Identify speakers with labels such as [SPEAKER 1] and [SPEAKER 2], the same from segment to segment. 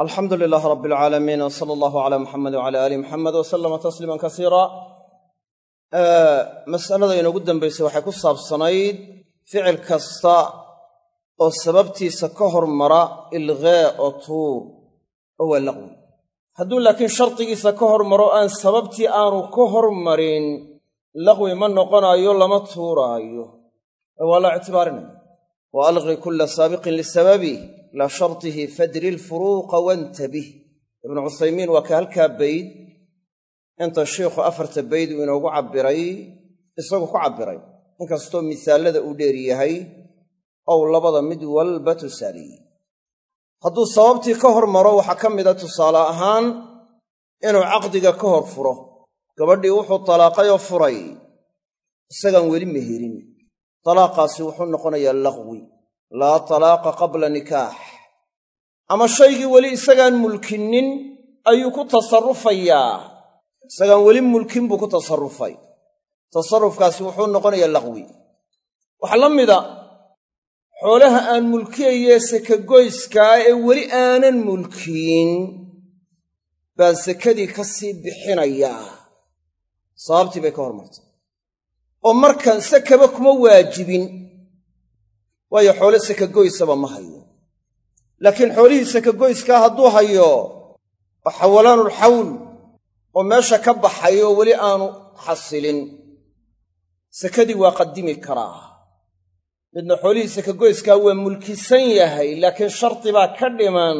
[SPEAKER 1] alxamdu lilaah rab alcaalamiin w sala allahu cala muxamed wcala aali muxamed wa sallama tasliiman kasiira masalada inoogu dambaysay waxay ku saabsanayd ficil kasta oo sababtiisa ka hormara ilghee oo tuur oo waa laqwi. Hadduu laakiin shardigiisa ka hormaro aan sababtii aanu ka hormarin laqwi ma noqonaayo lama tuuraayo. Waa la ictibaarinaya wa alqi kulla saabiqin lisababih ilaa shartihi fadri lfuruuqa wantabih. Ibnu cuthaymiin waa ka halkaa bayd. Inta shiikhu afarta bayd uu inoogu cabbiray isagu ku cabbiray. Inkastoo misaalada uu dheer yahay ow labada mid walba tusaaliyey hadduu sababtii ka hormaro waxaa ka mida tusaale ahaan inuu caqdiga ka hor furo. Gabadhii wuxuu talaaqayoo furay isagaan weli meherin. Talaaqaasi wuxuu noqonayaa laqwi laa talaaqa qabla nikaax. Ama shaygii weli isagaan mulkinnin ayuu ku tasarrufayaa. Isagaan weli mulkin buu ku tasarrufay. Tasarrufkaasi wuxuu noqonayaa laqwi. Waxaa la mida xoolaha aan mulkiyayee sekagoyskaa ee weli aanan mulkiin baan sekadii ka sii bixinayaa. Sababtii bay ka hormartay. Oo markan sekaba kuma waajibin waayo xoole sekagoysaba ma hayo. Laakiin xoolihii sekagoyskaa hadduu hayo oo xawalaanulxawl oo meesha ka baxay oo weli aanu xasilin. Sekadii waa qadimi karaa. Midna xoolihii sekagoyskaa waa mulkisan yahay laakiin shardi baa ka dhiman.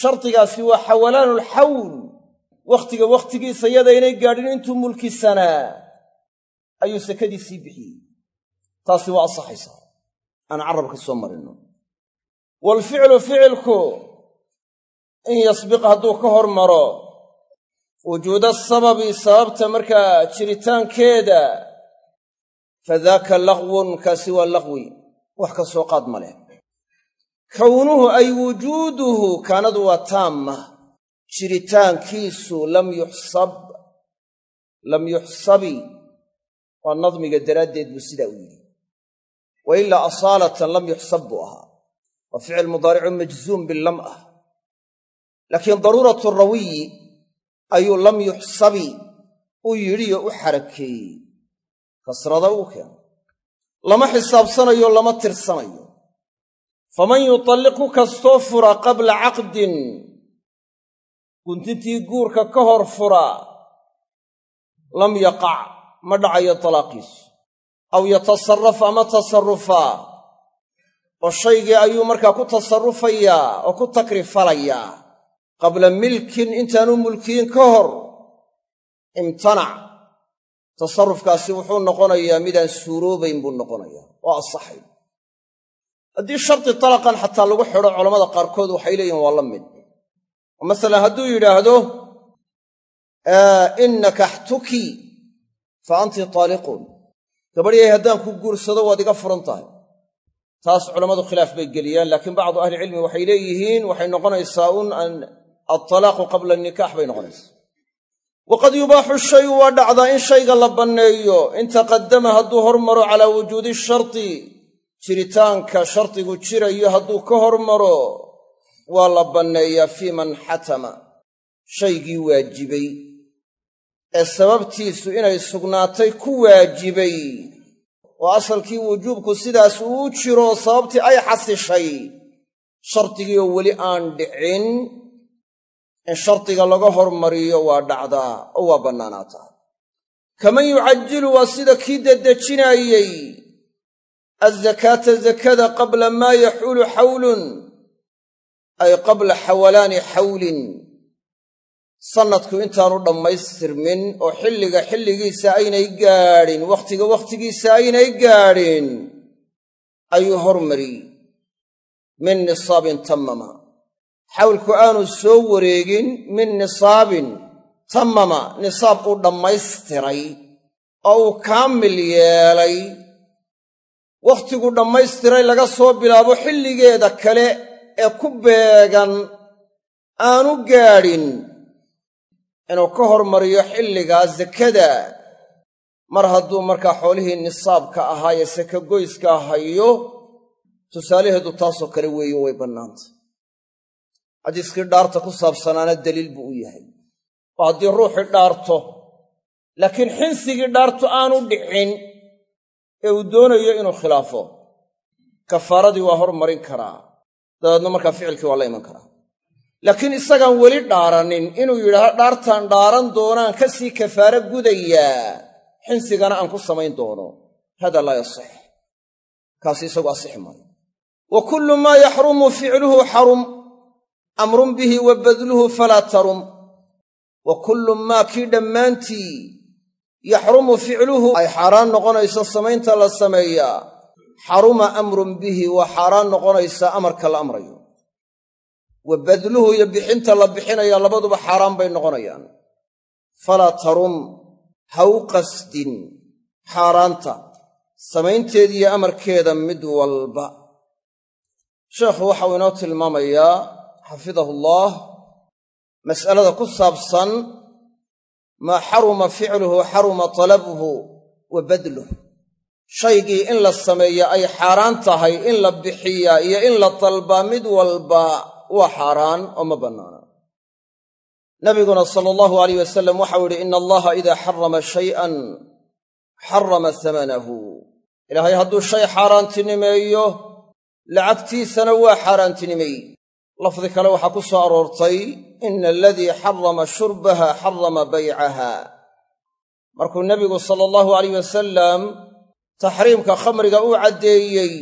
[SPEAKER 1] Shardigaasi waa xawalaanulxawl wakhtiga wakhtigiisa yadaynay gaadhin intuu mulkisanaa ayuu sekadii sii bixiyey. Taasi waa asaxaysaa aan carabka soo marinno waalficlu ficilku in yasbiq hadduu ka hormaro wujuuda sababi sababta markaa jiritaankeeda fadaaka laqwun kaasi waa laqwi wax ka soo qaad ma leh. Kownuhu ay wujuuduhu kaanadu waa taamma jiritaankiisu lam yuxsab lam yuxsabi waa nadmiga daraaddeed buu sidaa u yidhi wa ilaa asaalatan lam yuxsab buu ahaa waa ficil mudaaricu majzuum bilam ah. Laakiin daruuratu rawiyi ayuu lam yuxsabi u yidhi oo u xarakeeyey kasrada uu keeno lama xisaabsanayo lama tirsanayo. Faman yutalliq ku kastoo fura qabla caqdin guntintii guurka ka hor fura lam yaqac ma dhacayo talaaqiisu aw yatasarraf ama tasarrufaa. Oo shaygii ayuu markaa ku tasarrufayaa oo ku takrifalayaa qabla milkin intaanu mulkiyin ka hor imtanac. Tasarrufkaasi wuxuu noqonayaa midaan suuroobayn buu noqonayaa. Oo asaxay haddii shardi talaqan xataa lagu xidho culammada qaarkood waxay leeyihiin waa la mid. Oo masalan hadduu yidhaahdo innakaxtuki fa anti taaliqun gabadhyay haddaan ku guursado waad iga furan tahay. Taas culammadu khilaaf bay geliyaan laakiin bacdu ahlicilmi waxay leeyihiin waxay noqonaysaa un altalaaqu qabla nikaax bay noqonaysaa. Waqad yubaaxu shayu waa dhacdaa in shayga la banneeyo. In taqaddama hadduu hormaro calaa wujuudi sharti jiritaanka shardigu jirayo hadduu ka hormaro waa la banneeyaa fii man xatama. Shaygii waajibay ee sababtiisu inay sugnaatay ku waajibay. Oo asalkii wujuubku sidaas uu jiro sababtii ay xasishay. Shardigii oo weli aan dhicin in shardiga laga hormariyo waa dhacdaa oo waa bannaanaataa kaman yucajilu waa sida kii dedejinaayey azakaata zakada qabla maa yaxuulu xawlun ay qabla xawalaani xawlin sannadku intaanu dhammaystirmin oo xilliga xilligiisa aynay gaadhin wakhtiga wakhtigiisa aynay gaadhin ayuu hormari min nisaabin tammama. Xawlku aanu soo wareegin min nisaabin tammama nisaab uu dhammaystiray oo uu kaamil yeelay. Wakhtigu dhammaystiray laga soo bilaabo xilligeeda kale ee ku beegan aanu gaadhin inuu ka hormariyo xilligaa sakada mar hadduu markaa xoolihii nisaabka ahaa ee sakagoyska hayo tusaalaheedu taasoo kale weeye way bannaantay xadiiskii dhaarta ku saabsanaana daliil buu u yahay. Oo haddii ruuxii dhaarto laakiin xinsigii dhaartu aanu dhicin ee uu doonayo inuu khilaafo kafaaradii waa hormarin karaa. Dabeedna markaa ficilkii waa la iman karaa laakiin isagaan weli dhaaranin inuu yidhaahdo dhaartaan dhaaran doonaan ka sii kafaaro gudayaa xinsigana aan ku samayn doono. Hada laa yasix. Kaasi isagu asixi maayo. Wa kullu maa yaxrumu ficluhu xarum amrun bihi wa badluhu falaa tarum. Wa kullu maa kii dhammaantii yaxrumu ficluhu ay xaaraan noqonayso samaynta la sameeyaa. Xaruma amrun bihi waa xaaraan noqonaysaa amarka la amrayo wa badluhu iyo bixinta la bixinaya labaduba xaaraan bay noqonayaan. Falaa tarum ha u qasdin xaaraanta samaynteediiyo amarkeeda mid walba. Sheekhu waxau inoo tilmaamayaa xafidahu allaah mas'alada ku saabsan maa xaruma ficluhu xaruma talabuhu wa badluh shaygii in la sameeya ay xaaraan tahay in la bixiyaa iyo in la dalbaa mid walba waa xaaraan oo ma bannaana. Nabiguna sala allahu alayh wasalam waxau yidhi ina allaha idaa xarama shay'an xarama hamanahu ilaahay hadduu shay xaaraantinimeeyo lacagtiisana waa xaaraantinimeey lafdi kale waxaa ku soo aroortay ina aladii xarama shurbaha xarama baycaha markuu nebigu sala allahu alayh wasalam taxriimka khamriga uu caddeeyey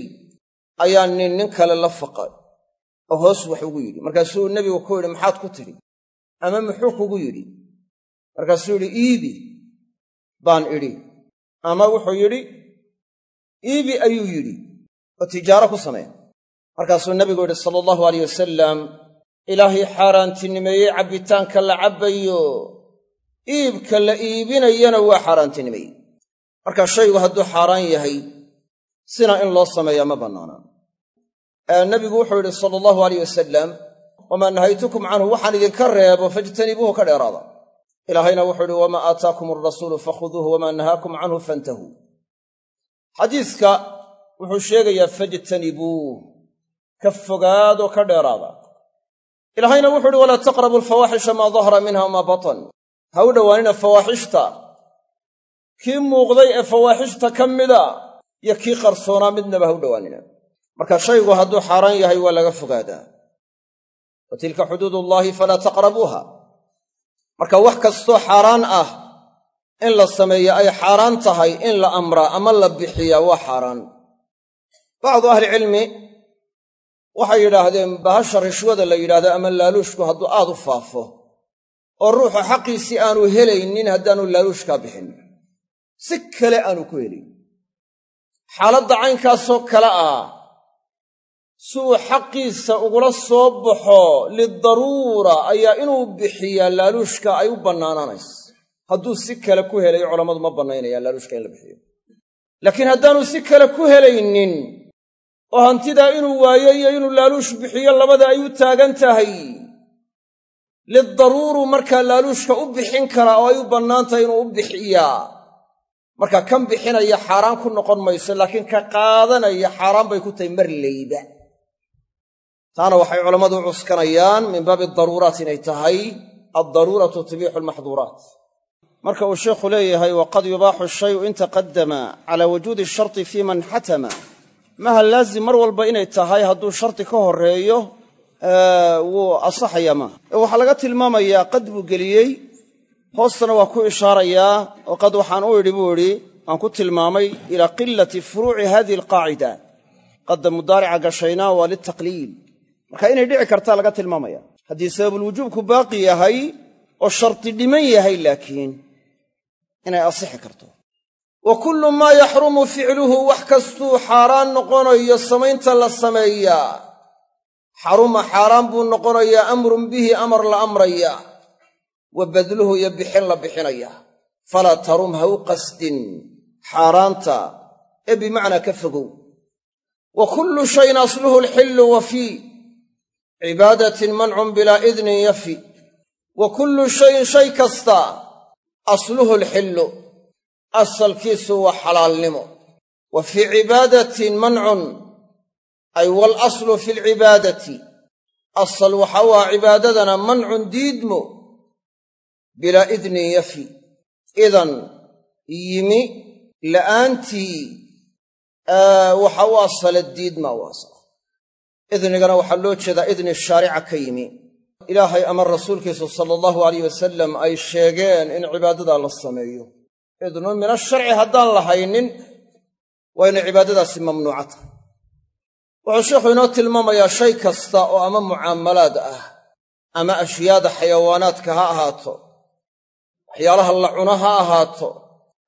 [SPEAKER 1] ayaa nin nin kale la faqay oo hoos wax ugu yidhi. Markaasuu nebigu ku yidhi maxaad ku tidhi? Ama muxuu kugu yidhi? Markaasuu yidhi iibi baan idhi. Ama wuxuu yidhi iibi ayuu yidhi oo tijaaro ku samee markaasuu nebigu yidhi sala allahu alayh wasalam ilaahay xaaraantinimeeyey cabbitaanka la cabbayo. Iibka la iibinayana waa xaaraantinimeeyey. Marka shaygu hadduu xaaraan yahay sina in loo sameeyaa ma bannaana nebigu wuxuu yidhi sala allahu alayh wasalam wamaa nahaytukum canhu waxaan idinka reebo fajtanibuuhu ka dheeraada. Ilaahayna wuxuu yidhi wamaa aataakum alrasuulu fakhuduuhu wamaa nahaakum canhu fantahuu xadiiska wuxuu sheegayaa fajtanibuuh ka fogaadoo ka dheeraada. Ilaahayna wuxuu uhi walaa taqrabu alfawaaxisha maa dahara minha wamaa batan ha u dhowaanina fawaaxishta kii muuqday ee fawaaxishta ka mida iyo kii qarsoonaa midnaba ha u dhowaanina marka shaygu hadduu xaaraan yahay waa laga fogaadaa. Wa tilka xuduudullaahi falaa taqrabuuha. Marka wax kastoo xaaraan ah in la sameeyo ay xaaraan tahay in la amraa ama la bixiyaa waa xaaraan. Bacdu ahlicilmi waxay yidhaahdeen bahasha rishwada la yidhahdo ama laaluushku hadduu aad u faafo oo ruuxu xaqiisii aanu helaynin haddaanu laaluushkaa bixin. Si kale aanu ku helayn xaaladda caynkaasoo kale ah si uu xaqiisa ugula soo baxo lidaruura ayaa inuu bixiyaa laaluushka ay u bannaanaanayso hadduu si kale ku helayo culammadu ma bannaynayaan laaluushka in la bixiyo. Laakiin haddaanu si kale ku helaynin oo hantidaa inuu waayo iyo inuu laaluush bixiyo labada ay u taagan tahay lidaruuru markaa laaluushka u bixin karaa oo ay u bannaan tahay inuu u bixiyaa marka kan bixinaya xaaraan ku noqon mayso laakiin ka qaadanaya xaaraan bay ku tahay mar layba taana waxay culammadu u cuskanayaan min baabi daruuraat inay tahay addaruuratu tubixu almaxduuraat marka uu sheikhu leeyahay waqad yubaaxu shayu in taqadama cala wujuudi sharti fii man xatama. Maha laazim mar walba inay tahay hadduu sharti ka horeeyo wuu asaxayaa maaha waxaa laga tilmaamayaa qad buu geliyey hoostana waa ku ishaarayaa oo qad waxaan u idhi buu idhi waan ku tilmaamay ilaa qilati furuuci hadihi alqaacida. Qadda mudaarica gashayna waa litaqliil marka inay dhici kartaa laga tilmaamaya. Haddii sababulwujuubku baaqi yahay oo sharti dhiman yahay laakiin inay asixi karto. Wa kullu maa yaxrumu ficluhu wax kastuu xaaraan noqonayo samaynta la sameeyaa xaruma xaaraan buu noqonayaa amrun bihi amar la amraya. Wa badluhu iyo bixin la bixinaya. Falaa tarum ha u qasdin. Xaaraanta ee bimacnaa ka fogow. Wa kullu shayin asluhu alxillu wa fii cibaadatin mancun bilaa idnin yafi wa kullu shayin shay kasta asluhu alxillu asalkiisu waa xalaalnimo. Wa fii cibaadatin mancun ay walaslu fi alcibaadati asal waxa ah cibaadadana mancun diidmo bilaa idnin yafi. Idan yimi la'aantii waxa u asala diidma u asala idnigana waxaa loo jeedaa idni shaarica ka yimi. Ilaahay ama rasuulkiisu sala allahu alayh wasalam ay sheegeen in cibaadadaa la sameeyo. Idnu min asharci haddaan la haynin waa inay cibaadadaasi mamnuuca tahay. Wuxuu sheikhu inoo tilmaamayaa shay kasta oo ama mucaamalaad ah ama ashyaada xayawaanaadka ha ahaato waxyaalaha la cuno ha ahaato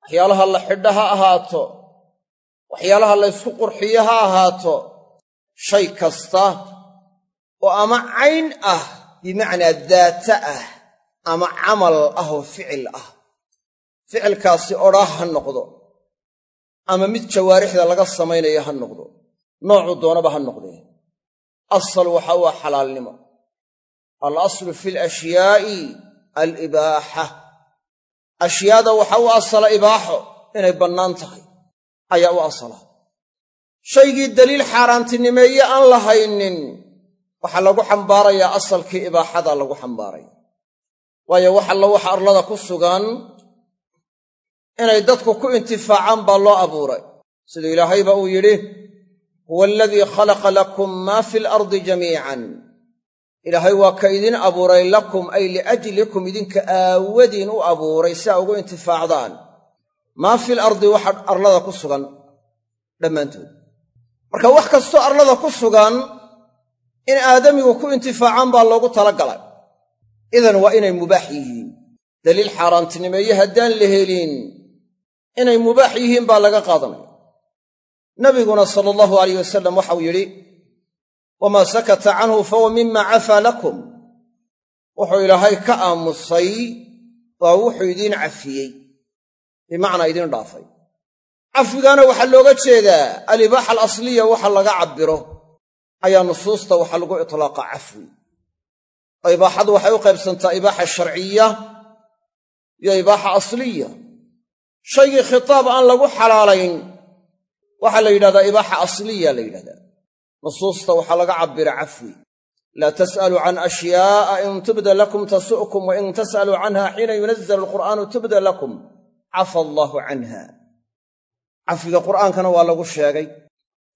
[SPEAKER 1] waxyaalaha la xidho ha ahaato waxyaalaha la ysku qurxiyo ha ahaato shay kasta oo ama cayn ah bimacnaa daata ah ama camal ah oo ficil ah. Ficilkaasi odhaah ha noqdo ama mid jawaarixda laga samaynayo ha noqdo noocuu doonaba ha noqdee asal waxa u xalaalnimo. Al aslu fi alashyaai alibaaxa. Ashyaada waxa u asala ibaaxo inay bannaan tahay ayaa u asala shaygii daliil xaaraantinimeeye aan la haynin waxaa lagu xambaarayaa asalkii ibaaxada lagu xambaaraya. Waayo wax alla waxa arlada ku sugan inay dadku ku intifaacaan baa loo abuuray. Siduu ilaahayba uu yidhi huwa aladii khalaqa lakum maa fi alardi jamiican. Ilaahay waa ka idin abuuray lakum ay liajlikum idinka aawadiin u abuuray si aa ugu intifaacdaan. Maa fil ardi waxa arlada ku sugan. Dhammaantood marka wax kastoo arlada ku sugan in aadamigu ku intifaacaan baa loogu talagalay. Idan waa inay mubaax yihiin. Daliil xaaraantinimeeye haddaan la helin inay mubaax yihiin baa laga qaadanaya nabiguna sala allahu alayh wasalam waxau yidhi wamaa sakata canhu fahuwa mima cafaa lakum. Wuxuu ilaahay ka aamusay waa wuxuu idiin cafiyey bimacnaa idiin dhaafay cafwigaana waxaa looga jeedaa alibaaxa alasliya waxa laga cabbiro. Ayaa nusuusta waxaa lagu itlaaqa cafwi. Oo ibaaxadu waxay u qaybsantaa ibaaxa sharciya iyo ibaaxa asliya. Shaygii khitaab aan lagu xalaalayn waxaa la yidhahdaa ibaaxa asliya la yidhahdaa. Nusuusta waxaa laga cabbira cafwi. Laa tas'aluu can ashyaa'a in tubda lakum tasu'kum wa in tas'aluu canha xiina yunazzalu alqur'aanu tubda lakum. Cafa allaahu canha cafwiga qur'aankana waa lagu sheegay.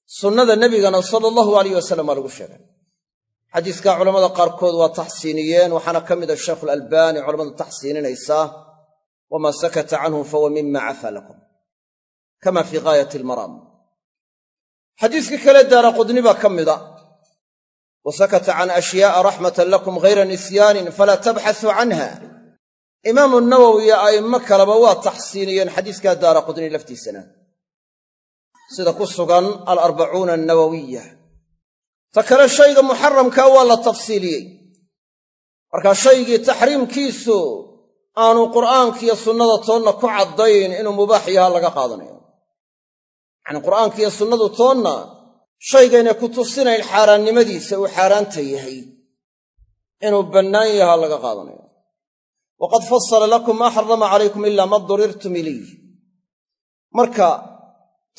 [SPEAKER 1] Sunnada nebigana sala allahu alayh wasalam waa lagu sheegay. Xadiiskaa culammada qaarkood waa taxsiiniyeen waxaana ka mida sheikhu alalbaani culamada taxsiininaysaa wamaa sakata canhu fahuwa mima cafaa lakum kama fii gaayati almaraam. Xadiiskii kale daara qudni baa ka mida wa sakata can ashyaa'a raxmatan lakum ghayra nisyaanin falaa tabxasuu canha. Imaamu nawowi iyo a'immo kaleba waa taxsiiniyeen xadiiskaa daara qudni laftiisana sida ku sugan alarbacuuna annawawiya. Ta kale shayga muxaramkaa waa la tafsiiliyey. Marka shaygii taxriimkiisu aanu qur'aankiiyo sunnada toonna ku caddayn inuu mubaax yaha laga qaadanayo. Yacanii qur'aankiiyo sunnadu toonna shaygaynay ku tusinayn xaaraannimadiisa uu xaaraanta yahay inuu bannaan yaha laga qaadanayo. Waqad fasala lakum maa xarama calaykum ilaa ma durirtum ilayh marka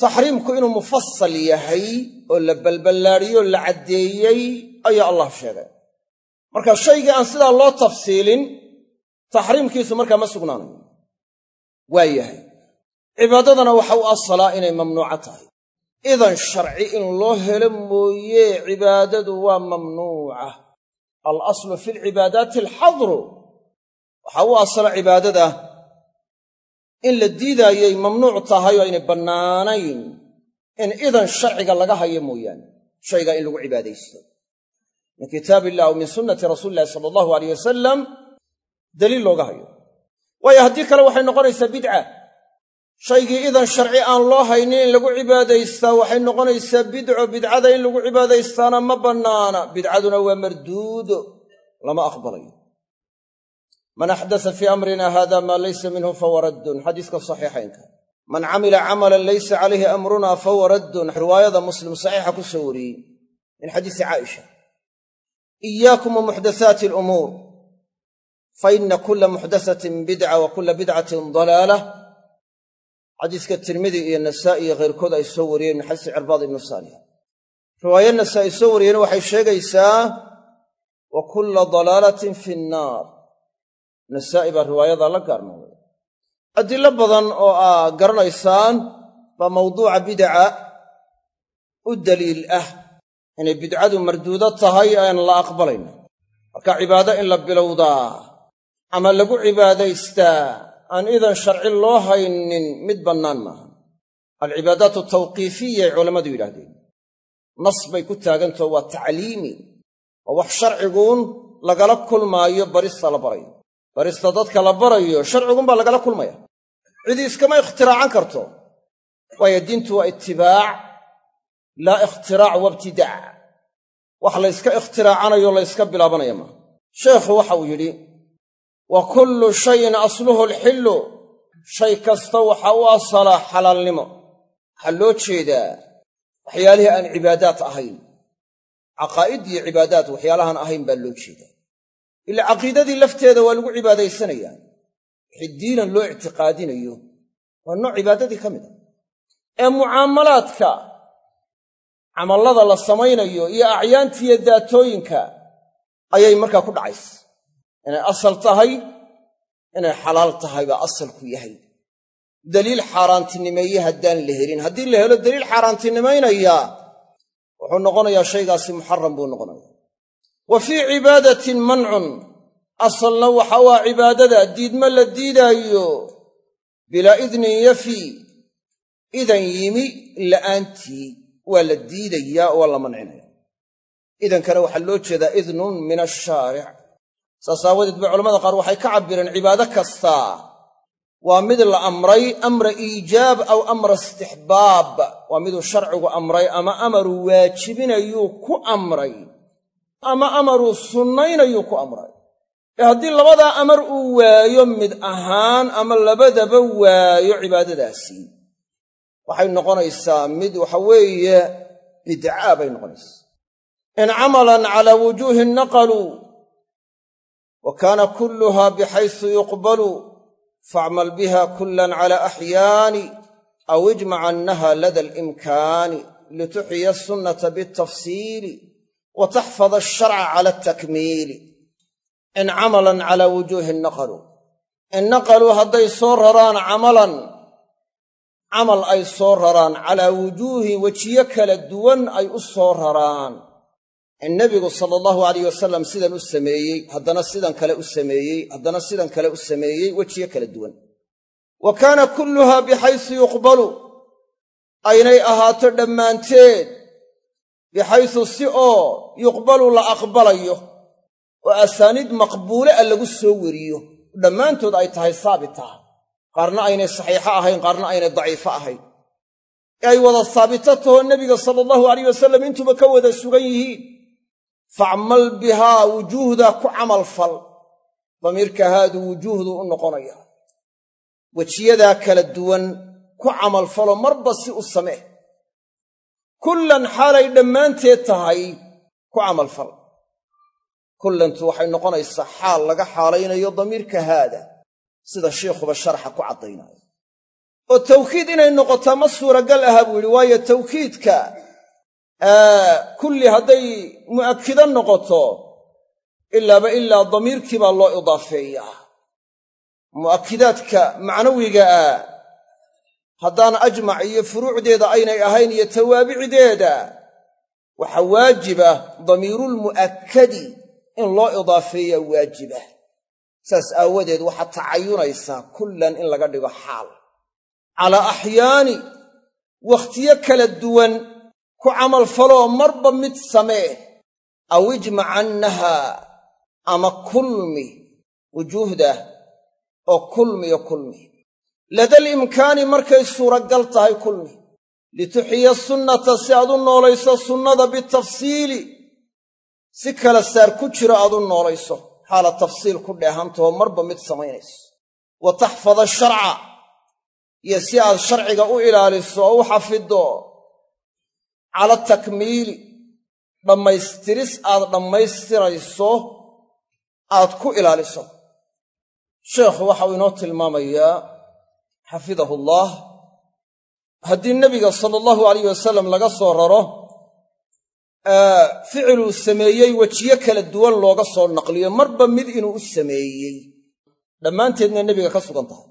[SPEAKER 1] taxriimku inuu mufasal yahay oo la balballaadhiyoo la caddeeyey ayaa allah sheegay. Marka shaygii aan sidaa loo tafsiilin taxriimkiisu markaa ma sugnaanayo. Waa yahay. Cibaadadana waxa u asalaa inay mamnuuco tahay. Idan sharci in loo helo mooye cibaadadu waa mamnuuca. Al aslu fi lcibaadaati alxadru waxa u asala cibaadada in la diidaayay mamnuuc tahay oo aynay bannaanayn. In idan sharciga laga hayo mooyaane shaygaa in lagu cibaadaysto. Min kitaab illah min sunnati rasuuli illahi sala allahu alayh wasalam daliil looga hayo. Waayo haddii kale waxay noqonaysaa bidca. Shaygii idan sharci aan loo haynin in lagu cibaadaystaa waxay noqonaysaa bidco bidcada in lagu cibaadaystaana ma bannaana. Bidcaduna waa marduudo lama aqbalayo man axdasa fii amrina hada maa laysa minhu fahuwa raddun. Xadiiska saxiixaynka. Man camila camalan laysa calayhi amruna fahuwa raddun. Riwaayada muslim saxiixa ku soo wariyey min xadiisi caaisha. Iyaakum wa muxdathaati alumuur. Fa ina kula muxdathatin bidca wa kula bidcatin dalaalah xadiiska tirmidi iyo nasaa'i iyo khayrkood ay soo wariyeen min xadiisi cirbaad ibnu saaliya riwaayo nasaa'i soo wariyeen waxay sheegaysaa wa kulla dalaalatin fi nnaar nasaa'i baa riwaayadaa la gaarnoobay adillo badan oo aa garanaysaan baa mawduuca bidaca u daliil ah. Inay bidcadu marduudo tahay aan la aqbalayna. Marka cibaado in la bilowdaa ama lagu cibaadaystaa aan idan sharci loo haynin mid bannaan maaha. Alcibaadaatu tawqiifiyay culammadu yidhaahdeen. Nas bay ku taagantaho waa tacliimi. Waa wax sharciguun lagala kulmaayo barista la barayo barista dadka la barayo sharciguunbaa lagala kulmaya. Cidii iskama ikhtiraacan karto waayo diintu waa itibaac laa ikhtiraac wabtidaac wax layska ikhtiraacanayo layska bilaabanaya maaha sheekhu waxa uu yidhi wa kullu shayin asluhu alxillu shay kasta waxa u asalaa xalaalnimo. Waxaa loo jeedaa waxyaalihii aan cibaadaat ahayn caqaa'id iyo cibaadaat waxyaalahaan ahayn baa loo jeedaa ila caqiidadii lafteeda waa lagu cibaadaysanayaa wixii diinan loo ictiqaadinayo waa nooc cibaadadii ka mid a ee mucaamalaadka camallada la samaynayo iyo acyaantiiyo daatooyinka ayay markaa ku dhacaysa. Inay asal tahay inay xalaal tahay baa asalku yahay. Daliil xaaraantinimeeye haddaan la helin. Haddii la helo daliil xaaraantinimaynaya wuxuu noqonayaa shaygaasi muxaram buu noqonaya wa fii cibaadatin mancun asalna waxa u ah cibaadada diidma la diidaayo? Bilaa idnin yafi. Idan yimi la'aantii waa la diidayaa oo waa la mancinaya. Idankana waxaa loo jeedaa idnun min ashaaric saas aawadeed bay culamada qaar waxay ka cabbireen cibaado kastaa waa mid la amray amra iijaab aw amra istixbaab. Waa miduu sharcigu amray ama amaruu waajibinayuu ku amray ama amaruu sunnaynayuu ku amray. Ee haddii labadaa amar uu waayo mid ahaan ama labadaba waayo cibaadadaasi. Waxay noqonaysaa mid waxa weeye bidcaa bay noqonaysaa. In camalan calaa wujuuhi naqaluu wa kaana kulluha bixaysu yuqbalu facmal biha kullan cala axyaani aw ijmac annaha lada alimkaani lituxyiya sunnata bitafsiili wa taxfada asharca cala altakmiili in camalan calaa wujuuhi naqaluu in naqaluu hadday soo raraan camalan camal ay soo raraan calaa wujuuhin wejiyo kala duwan ay u soo raraan in nebigu sala allahu alayh wasalam sidan u sameeyey haddana sidan kale u sameeyey haddana sidan kale u sameeyey wejiyo kala duwan wa kaana kulluha bixaysu yuqbalu aynay ahaato dhammaanteed bixaysu si oo yuqbalu la aqbalayo oo asaaniid maqbuule a lagu soo weriyo dhammaantood ay tahay saabita qaarna aynay saxiixo ahayn qaarna aynay daciifo ahayn ee ay wada saabito tahoo nebiga sala allahu alayh wasalam intuba ka wada sugan yihiin facmal bihaa wujuuhda ku camal fal damiirka haadu wujuuhdu u noqonaya wejiyadaa kala duwan ku camalfalo marba si u samee kullan xaalay dhammaanteed tahay ku camalfal kullantu waxay noqonaysaa xaal laga xaalaynayo damiirka haada sida shiikhuba sharaxa ku caddaynayo oo tawkiid inay noqotaa ma suuragal aha buu yidhi waayo tawkiidka kulli hadday mu'akkido noqoto ilaaba ilaa damiirkii baa loo idaafeeyaa. Mu'akkidaadka macnawiga ah haddaan ajmac iyo furuucdeeda aynay ahayn iyo tawaabicdeeda waxaa waajiba damiirulmu'akkadi in loo idaafeeyaa waajiba saas aawadeed waxaad tacayunaysaa kullan in laga dhigo xaal. Calaa axyaani wakhtiyo kala duwan ku camalfaloo marba mid samee aw ijmacannaha ama kulmi wujuuhda oo kulmiyo kulmi ladal imkaani markay suuragal tahay kulmi lituxiya sunnata si aad u noolayso sunnada bitafsiili si kala saar ku jiro aad u noolayso xaala tafsiil ku dheehantahoo marba mid samaynayso wa taxfada sharca iyo si aad sharciga u ilaaliso oo u xafiddo cala takmiili dhammaystiris aad dhammaystirayso aad ku ilaaliso sheekhu waxau inoo tilmaamayaa xafidahu allaah haddii nebiga sala allahu alayh wasalam laga soo raro ficiluu sameeyey wejiyo kala duwan looga soo naqliyo marba mid inuu u sameeyey. Dhammaanteedna nebiga ka sugan tahay.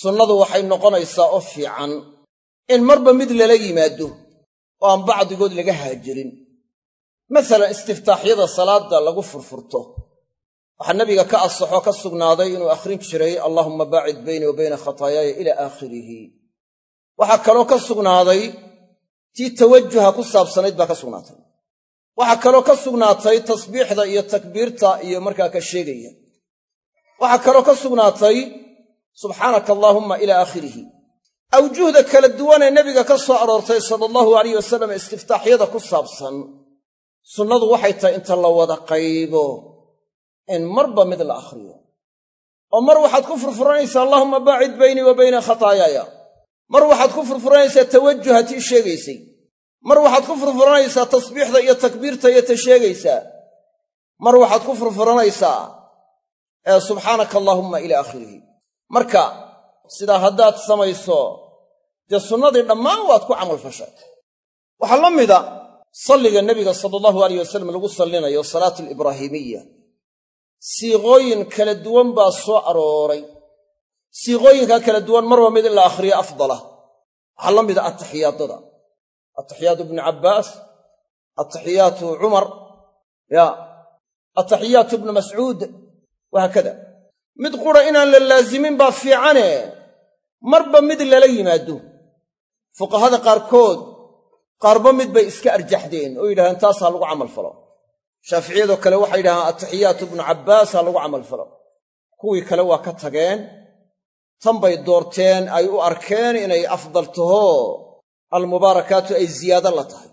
[SPEAKER 1] Sunnadu waxay noqonaysaa oo fiican in marba mid lala yimaado oo aan bacdigood laga haajirin. Masalan istiftaaxyada salaadda lagu furfurto waxaa nebiga ka asaxoo ka sugnaaday inuu akhrin jiray allaahumma baacid baynii wa bayna khataayaaya ilaa aakhirihi waxaa kaloo ka sugnaaday tii tawajuha ku saabsanayd baa ka sugnaatay. Waxaa kaloo ka sugnaatay tasbiixda iyo takbiirta iyo markaa ka sheegaya. Waxaa kaloo ka sugnaatay subxaanaka allaahumma ilaa aakhirihi awjuhda kala duwanee nebiga ka soo aroortay sala allahu alayh wasalam istiftaaxyada ku saabsan sunnadu waxay tahay inta la wada qaybo in marba mid la akhriyo. Oo mar waxaad ku furfuranaysaa allaahumma baacid baynii wa bayna khataayaaya mar waxaad ku furfuranaysaa tawajuha tii sheegaysay. Mar waxaad ku furfuranaysaa tasbiixda iyo takbiirta iyo ta sheegaysaa mar waxaad ku furfuranaysaa ee subxaanaka allaahumma ilaa aakhirihi marka sidaa haddaad samayso dee sunnadii dhammaan waad ku camalfashay waxaa la mida salliga nebiga sala allahu alayh wasalam lagu sallinayo salaat alibraahiimiya siiqooyin kala duwan baa soo arooray. Siiqooyinkaa kala duwan marba mid in la akhriyo afdalah waxaa la mida ataxiyaadada ataxiyaatu ibnu cabbaas ataxiyaatu cumar ya ataxiyaatu ibnu mascuud wahaakada mid qura inaan la laazimin baa fiicane. Marba mid lala yimaado. Fuqahada qaarkood qaarba mid bay iska arjaxdeen. Oo yidhahdeen taas ha lagu camal falo shaaficiyadoo kale waxay yidhahdeen ataxiyaatu ibnu cabbaas ha lagu camal falo. Kuwii kale waa ka tageen tan bay doorteen ay u arkeen inay afdal taho. Almubaarakaatu ay ziyaado la tahay.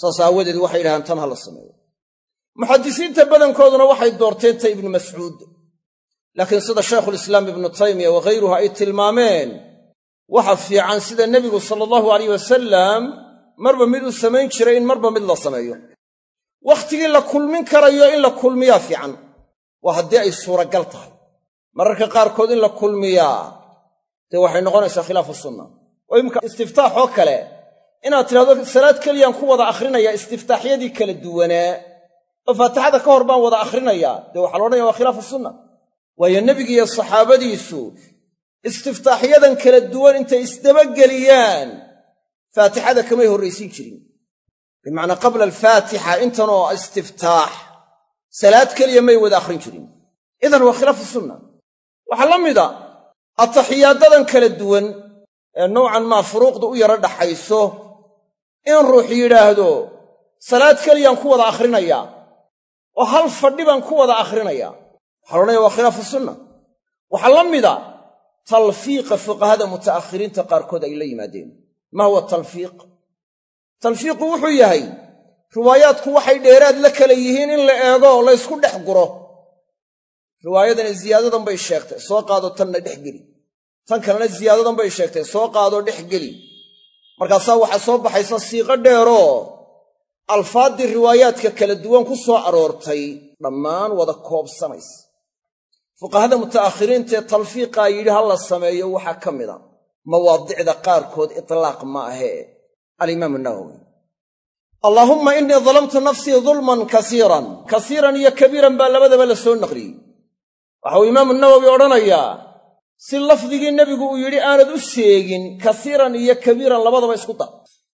[SPEAKER 1] Saas aawadeed waxay yidhahdeen tan ha la sameeyo. Muxadisiinta badankooduna waxay doorteen ta ibnu mascuud. Laakiin sida shaykhulislaam ibnu taymiya waghayruhu ay tilmaameen waxa fiican sida nebigu sala allahu alayh wasalam marba mid uu samayn jiray in marba mid la sameeyo wakhtigii la kulmin karayo in la kulmiyaa fiican. Waa haddii ay suuragal tahay. Mararka qaarkood in la kulmiyaa. Dee waxay noqonaysaa khilaafu sunna. Oo imika istiftaaxoo kale. Inaad tidhahdo salaad keliyaan ku wada akhrinayaa istiftaaxyadii kala duwanaa oo faatixada ka hor baan wada akhrinayaa dee waxaa la odhanaya waa khilaafu sunna. Waayo nebigiiyo saxaabadiisu istiftaaxyadan kala duwan intay isdabageliyaan faatixada kamay horraysiin jirin bimacnaa qabla alfaatixa intanoo istiftaax salaad keliya may wada akhrin jirin. Idan waa khilaafu sunna. Waxaa la mida ataxiyaadadan kala duwan ee nowcan maa furuuqda u yaro dhaxayso in ruux yidhaahdo salaad keliyaan ku wada akhrinayaa oo hal fadhi baan ku wada akhrinayaa waxaa la odhanaya waa khilaafu sunna. Waxaa la mida talfiiqa fuqahada muta'akhiriinta qaarkood ay la yimaadeen. Ma huwa talfiiq talfiiqu wuxuu yahay riwaayaadku waxay dheeraad la kala yihiin in la eego la ysku dhex guro. Riwaayadani ziyaadadan bay sheegtay soo qaado tanna dhex geli. Tan kalena ziyaadadan bay sheegtay soo qaadoo dhex geli. Markaasaa waxaa soo baxaysa siiqo dheeroo alfaaddii riwaayaadka kala duwan ku soo aroortay dhammaan wada koobsanaysa. Fuqahada muta'akhiriintaee talfiiqaa yidhi ha la sameeyo waxaa ka mida mawaadicda qaarkood itlaaq ma ahee alimaamu nawowi allaahumma innii dalamtu nafsii dulman kasiiran kasiiran iyo kabiiran baa labadaba la soo naqliyey. Waxauu imaamu nawowi odhanayaa si lafdigii nebigu uu yidhi aanad u seegin kasiiran iyo kabiiran labadaba isku dar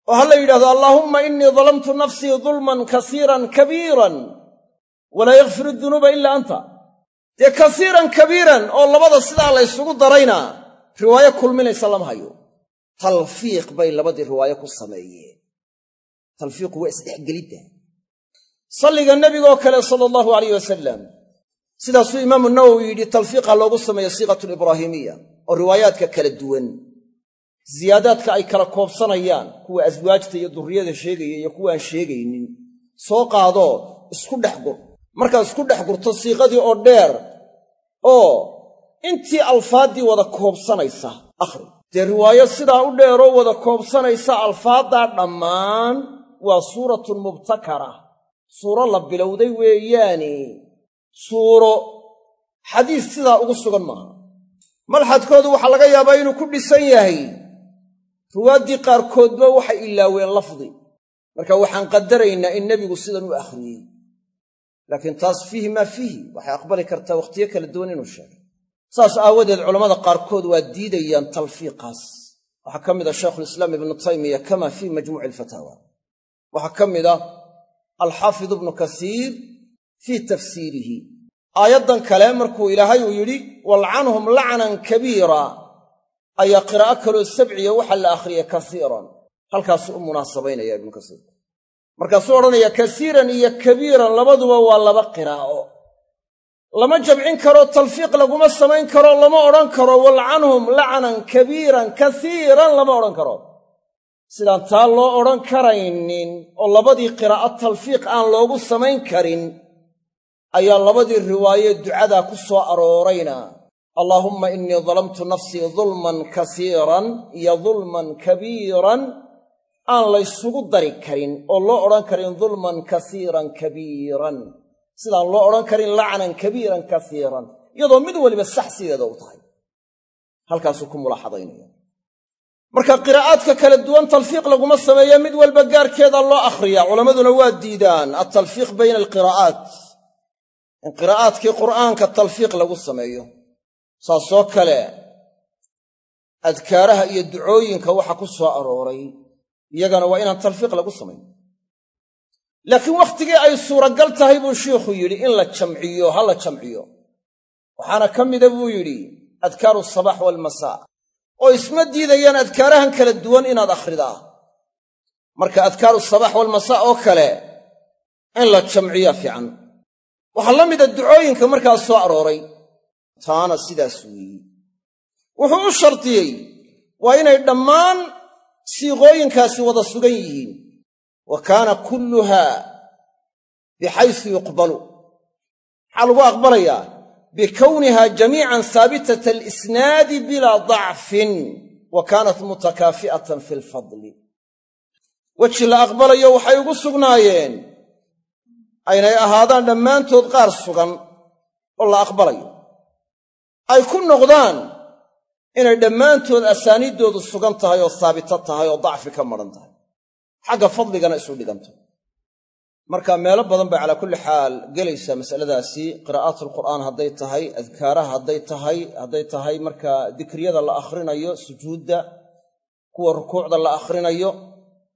[SPEAKER 1] oo ha la yidhahdo allaahumma innii dalamtu nafsii dulman kasiiran kabiiran walaa yakfiru dunuuba ilaa anta. Dee kasiiran kabiiran oo labada sidaa la ysugu darayna riwaayo kulminaysa lama hayo talfiiq bay labadii riwaayo ku sameeyeen. Talfiiqu waa isdhexgelidda. Salliga nebigaoo kale sala allahu alayh wasalam sidaasuu imaamu nawowi yidhi talfiiqa loogu sameeyo siiqatu libraahiimiya oo riwaayaadka kala duwan. Ziyaadaadka ay kala koobsanayaan kuwa aswaajta iyo durriyada sheegaya iyo kuwaan sheegaynin soo qaadoo isku dhex gur markaad isku dhex gurto siiqadii oo dheer oo intii alfaaddii wada koobsanaysa akhri dee riwaayo sidaa u dheeroo wada koobsanaysa alfaaddaa dhammaan waa suuratun mubtakara. Suuro la bilowday weeyaani. Suuro xadiis sidaa ugu sugan maaha. Malxadkoodu waxaa laga yaabaa inuu ku dhisan yahay. Ruwaaddii qaarkoodba waxay ilaaween lafdi. Marka waxaan qadaraynaa in nebigu sidan u akhriyey. Laakiin taas fiihi maa fiihi waxay aqbali kartaa wakhtiyo kala duwan inuu sheegay saas aawadeed culammada qaarkood waa diidayaan talfiiqaas waxaa ka mid a shaykhulislaam ibnu taymiya kama fii majmuuci alfataawa waxaa ka mid a alxaafid ibnu kasiir fii tafsiirihi. Aayaddan kale markuu ilaahay uu yidhi walcanhum lacnan kabiira ayaa qiraa'o kaloo sabciya waxaa la akhriyay kasiiran halkaasuu u munaasabaynaya ibnu kasiir markaasuu odhanaya kasiiran iyo kabiiran labaduba waa laba qiraa'o lama jamcin karo talfiiq laguma samayn karo lama odhan karo walcanhum lacnan kabiiran kasiiran lama odhan karo. Sidaan taa loo odhan karaynin oo labadii qiraa'o talfiiq aan loogu samayn karin ayaa labadii riwaaye ducadaa ku soo aroorayna. Allaahumma innii dalamtu nafsii dulman kasiiran iyo dulman kabiiran aan laysugu dari karin oo loo odhan karin dulman kasiiran kabiiran sidaan loo odhan karin lacnan kabiiran kasiiran iyadoo mid waliba sax sideeda u tahay. Halkaasuu ku mulaaxadaynaya marka qiraa'aadka kala duwan talfiiq laguma sameeyo mid walba gaarkeeda loo akhriyaa culammaduna waa diidaan. Altalfiiq bayna alqiraa'aat. In qiraa'aadkii qur'aanka talfiiq lagu sameeyo. Saasoo kale adkaaraha iyo ducooyinka waxa ku soo arooray. Iyagana waa inaan talfiiq lagu samayn laakiin wakhtigii ay suuragal tahay buu shiikhu yidhi in la jamciyo ha la jamciyo. Waxaana ka mida buu yidhi adkaaru asabaax waalmasaa oo isma diidayaan adkaarahan kala duwan inaad akhridaa. Marka adkaaru sabaax waalmasaa oo kale in la jamciyaa fiican. Waxaa la mida ducooyinka markaa soo arooray. Taana sidaas weeyi. Wuxuu u shardiyey waa inay dhammaan siiqooyinkaasi wada sugan yihiin wa kaana kulluha bixaysu yuqbalu. Maxaa lagu aqbalayaa bikowniha jamiican haabitata alisnaadi bilaa dacfin wa kaanat mutakaafi'atan fi lfadli weji la aqbalayo waxay ugu sugnaayeen aynay ahaadaan dhammaantood qaar sugan oo la aqbalayo. Ay ku noqdaan inay dhammaantood asaaniiddoodu sugan tahay oo saabito tahay oo dacfi ka madhan tahay xagga fadligana isu dhiganto. Marka meelo badan bay calaa kulli xaal gelaysaa masaladaasi. Qiraa'aat alqur'aan hadday tahay adkaaraha hadday tahay hadday tahay marka dikriyada la akhrinayo sujuudda kuwa rukuucda la akhrinayo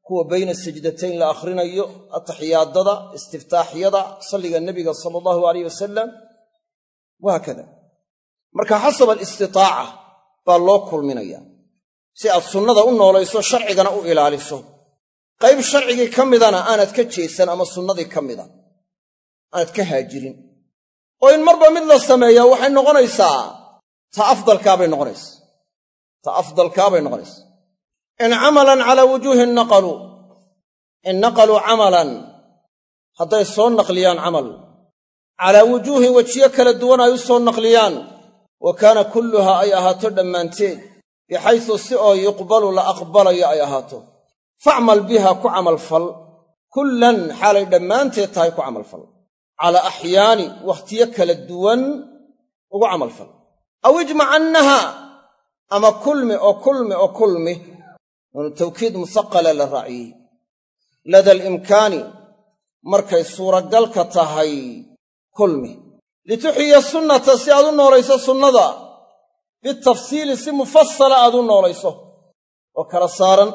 [SPEAKER 1] kuwa bayna sajdatayn la akhrinayo ataxiyaadada istiftaaxyada salliga nebiga sala allahu alayh wasalam wahaakada marka xasab alistitaaca baa loo kulminaya si aad sunnada u noolayso sharcigana u ilaaliso qayb sharcigii ka midana aanad ka jeesan ama sunnadii ka mida aanad ka haajirin. Oo in marba mid la sameeyaa waxay noqonaysaa ta afdalkaabay noqonaysaa. Ta afdalkaabay noqonaysaa. In camalan calaa wujuuhin naqaluu in naqaluu camalan hadday soo naqliyaan camal. Calaa wujuuhin wejiyo kala duwan ay u soo naqliyaan. Wa kaana kulluha ay ahaato dhammaanteed bixaysu si oo yuqbalu la aqbalayo ay ahaato facmal biha ku camalfal kullan xaalay dhammaanteed tahay ku camalfal calaa axyaani wakhtiyo kala duwan ugu camalfal aw ijmacannaha ama kulmi oo kulmi oo kulmi. Inu tawkiid musaqala la raaciyey lada alimkaani markay suuragalka tahay kulmi. Lituxyiya sunnata si aad u noolayso sunnada. Bitafsiili si mufasala aad u noolayso oo kala saaran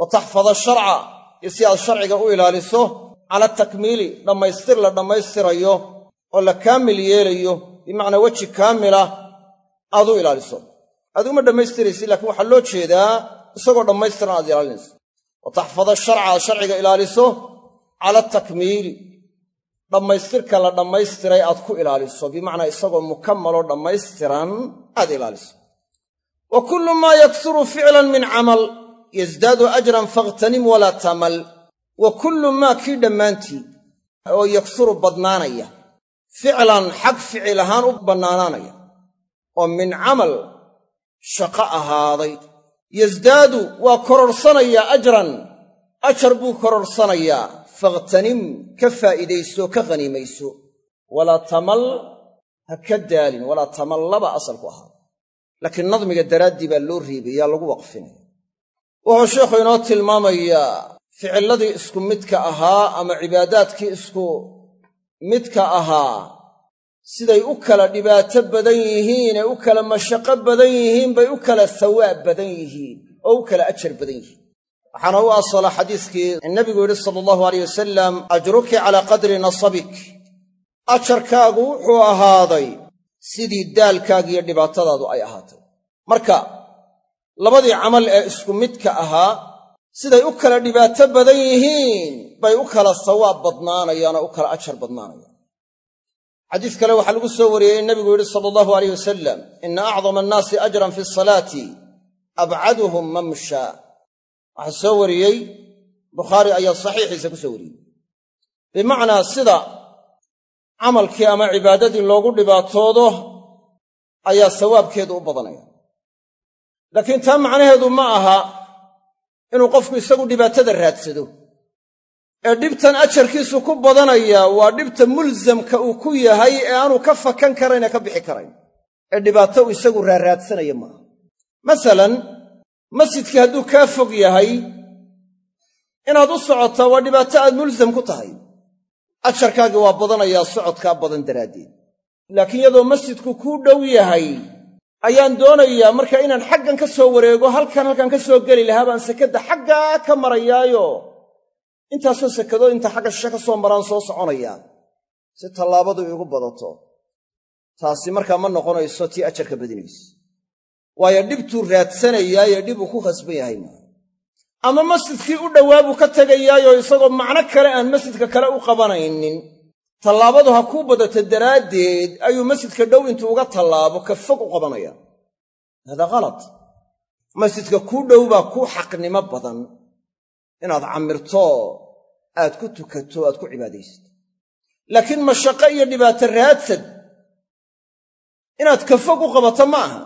[SPEAKER 1] wa taxfada sharca iyo si aad sharciga u ilaaliso cala takmiili dhammaystir la dhammaystirayo oo la kaamil yeelayo bimacnaa weji kaamila aad u ilaaliso. Aad uma dhammaystiraysid laakiin waxaa loo jeedaa isagoo dhammaystiran aad ilaalinayso. Wa taxfada sharca aad sharciga ilaaliso cala takmiili dhammaystirka la dhammaystiray aad ku ilaaliso bimacnaa isagoo mukammaloo dhammaystiran aad ilaaliso. Wa kullu maa yaksuru ficlan min camal yasdaadu ajran fakhtanim walaa tamal wa kullu maa kii dhammaantii oo yaksuru badnaanaya. Ficlan xag ficil ahaan u bannaanaanaya oo min camal shaqo ahaaday. Yasdaadu waa kororsanayaa ajran ajar buu kororsanayaa fakhtanim ka faa'iidayso ka khaniimayso walaa tamal ha ka daalin walaa tamallaba asalku ahaa. Laakiin nadmiga daraaddii baa loo reebayaa lagu waqfinaya wuxuu sheikhu inoo tilmaamayaa ficilladii isku midka ahaa ama cibaadaadkii isku midka ahaa. Siday u kala dhibaato badan yihiin ee u kala mashaqo badan yihiin bay u kala sawaab badan yihiin oo u kala ajar badan yihiin. Waxaana u asala xadiiskii nabigu yidhi sala allahu aleyh wasalam ajruki calaa qadri nasabik. Ajarkaagu wuxuu ahaaday sidii daalkaaga iyo dhibaatadaadu ay ahaatay. Marka labadii camal ee isku midka ahaa siday u kala dhibaato badan yihiin bay u kala sawaab badnaanayaan u kala ajar badnaanayaan. Xadiis kale waxaa lagu soo wariyey in nabigu yidhi sala allahu aleyh wasalam ina acdama annaasi ajran fi salaati abcaduhum mamsha. Waxaa soo wariyey bukhaari ayaa saxiixiisa ku soo wariyey. Bimacnaa sida camalkii ama cibaadadii loogu dhibaatoodo ayaa sawaabkeedu u badanaya laakiin taa macnaheedu ma aha inuu qofku isagu dhibaatada raadsado. Ee dhibtan ajarkiisu ku badanaya waa dhibta mulsamka uu ku yahay ee aanu ka fakan karayn ee ka bixi karayn. Ee dhibaato uu isagu raarraadsanaya maaha masalan masjidkii hadduu kaa fog yahay inaad u socotaa waa dhibaato aad mulsam ku tahay. Ajarkaagii waa badanayaa socodkaa badan daraaddeed. Laakiin iyadoo masjidku kuu dhow yahay ayaan doonayaa marka inaan xaggan ka soo wareego halkan halkan ka soo geli lahaa baan sekadda xaggaa ka marayaayo. Intaasoo sekadoo inta xagga shishe ka soo maraan soo soconayaa si tallaabadu iigu badato. Taasi markaa ma noqonayso tii ajarka badinaysa waayo dhibtuu raadsanayaayo dhibuu ku khasban yahay maaha ama masjidkii u dhowaa buu ka tegayaayo isagoo macno kale aan masjidka kale u qabanaynin tallaabadu ha kuu badato daraaddeed ayuu masjidka dhow intuu uga tallaabo ka fog u qabanaya hada khalat masjidka kuu dhow baa kuu xaqnimo badan. Inaad cammirto aad ku tukato aad ku cibaadaysato laakiin mashaqo iyo dhibaato raadsad. Inaad ka fog u qabato ma aha.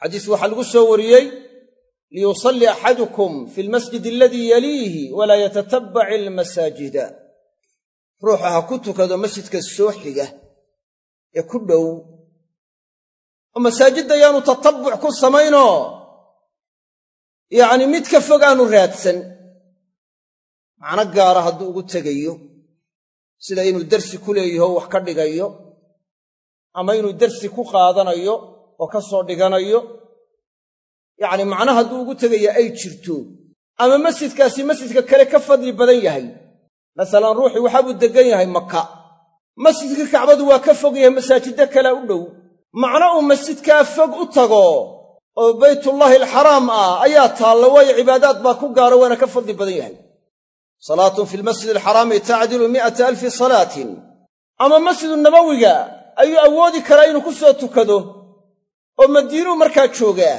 [SPEAKER 1] Xadiis waxaa lagu soo wariyey liyusalli axadukum fi lmasjid aladii yaliihi walaa yatatabbac ilmasaajida ruuxa ha ku tukado masjidka soo xiga ee ku dhow. Oo masaajidda yaanu tatabbuc ku samaynoo yacni mid ka fog aanu raadsan. Macno gaara hadduu ugu tegayo sida inuu dersi ku leeyaho wax ka dhigayo ama inuu dersi ku qaadanayo oo ka soo dhiganayo. Yacni macno hadduu ugu tegaya ay jirto ama masjidkaasi masjidka kale ka fadli badan yahay masalan ruuxii waxaabuu deggan yahay maka masjidkii kacbadu waa ka fog yahay masaajiddo kale u dhow. Macno uu masjidkaa fog u tago oo baytullaahi alxaraam ah ayaa taalla waayo cibaadaad baa ku gaaro waana ka fadli badan yahay. Salaatun fi lmasjid alxaraami tacdilu mi'ata alfi salaatin. Ama masjidu nabowiga ayuu awoodi karaa inuu ku soo tukado oo madiinuu markaa joogaa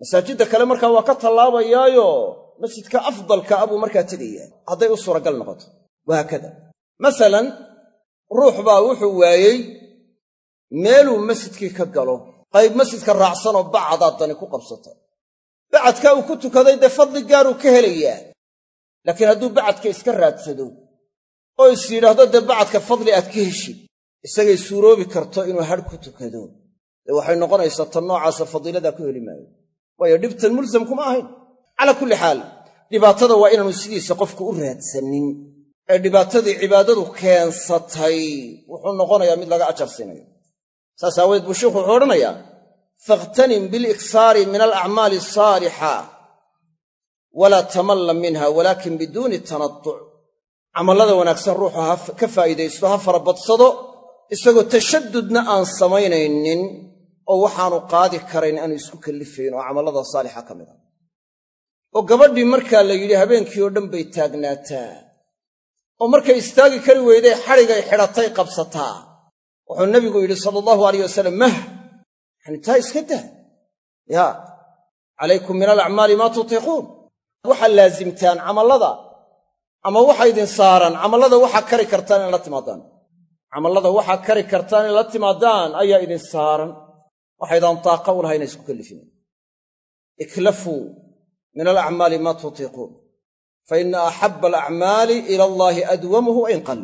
[SPEAKER 1] masaajidda kale markaa waa ka tallaabayaayo masjidka afdalka a buu markaa tegayaa. Hadday u suuragal noqoto wahaakada masalan ruux baa wuxuu waayey meeluu masjidkii ka galo. Qayb masjidka raacsanoo bacadaa dani ku qabsata bacadkaa uu ku tukaday dee fadli gaaruu ka helayaa. Laakiin hadduu bacadka iska raadsado oo is yidhaahdo dee bacadka fadli aad ka heshid isagay suuroobi karto inuu hadh ku tukado. Dee waxay noqonaysaa tan noocaasa fadiiladaa ku heli maayo. Waayo dhibtan mulsam kuma ahayn. Calaa kulli xaal dhibaatada waa inaanu sidiisa qofku u raadsanin ee dhibaatadii cibaadadu keensatay wuxuu noqonayaa mid laga ajar siinayo saas aawadeed buu sheikhu wuxuu odhanayaa fakhtanim biliksaari min alacmaali asaalixa walaa tamallam minha walaakin biduuni tanatuc camallada wanaagsan ruuxu ha ka faa'iidaysto ha farabadsado isagoo tashaddudna aan samaynaynin oo waxaanu qaadi karayn aanu isku kallifayn oo camallada saalixa ka mid a oo gabadhii markaa la yidhi habeenkii oo dhan bay taagnaataa oo markay istaagi kari weyday xadhigay xidhatay qabsataa. Wuxuu nebigu yidhi sala allahu alayh wasalam mah yani taa iska dah yaa calaykum min alacmaali maa tutiiquun waxaa laasimtaan camallada ama waxa idin saaran camallada waxaa kari kartaan in la timaadaan. Camallada waxaa kari kartaan in la timaadaan ayaa idin saaran. Waxaydaan taaqa u lahayna isku kallifina iklafuu min alacmaali maa tutiiquun fa ina axabba alacmaali ila allaahi adwamuhu wain qal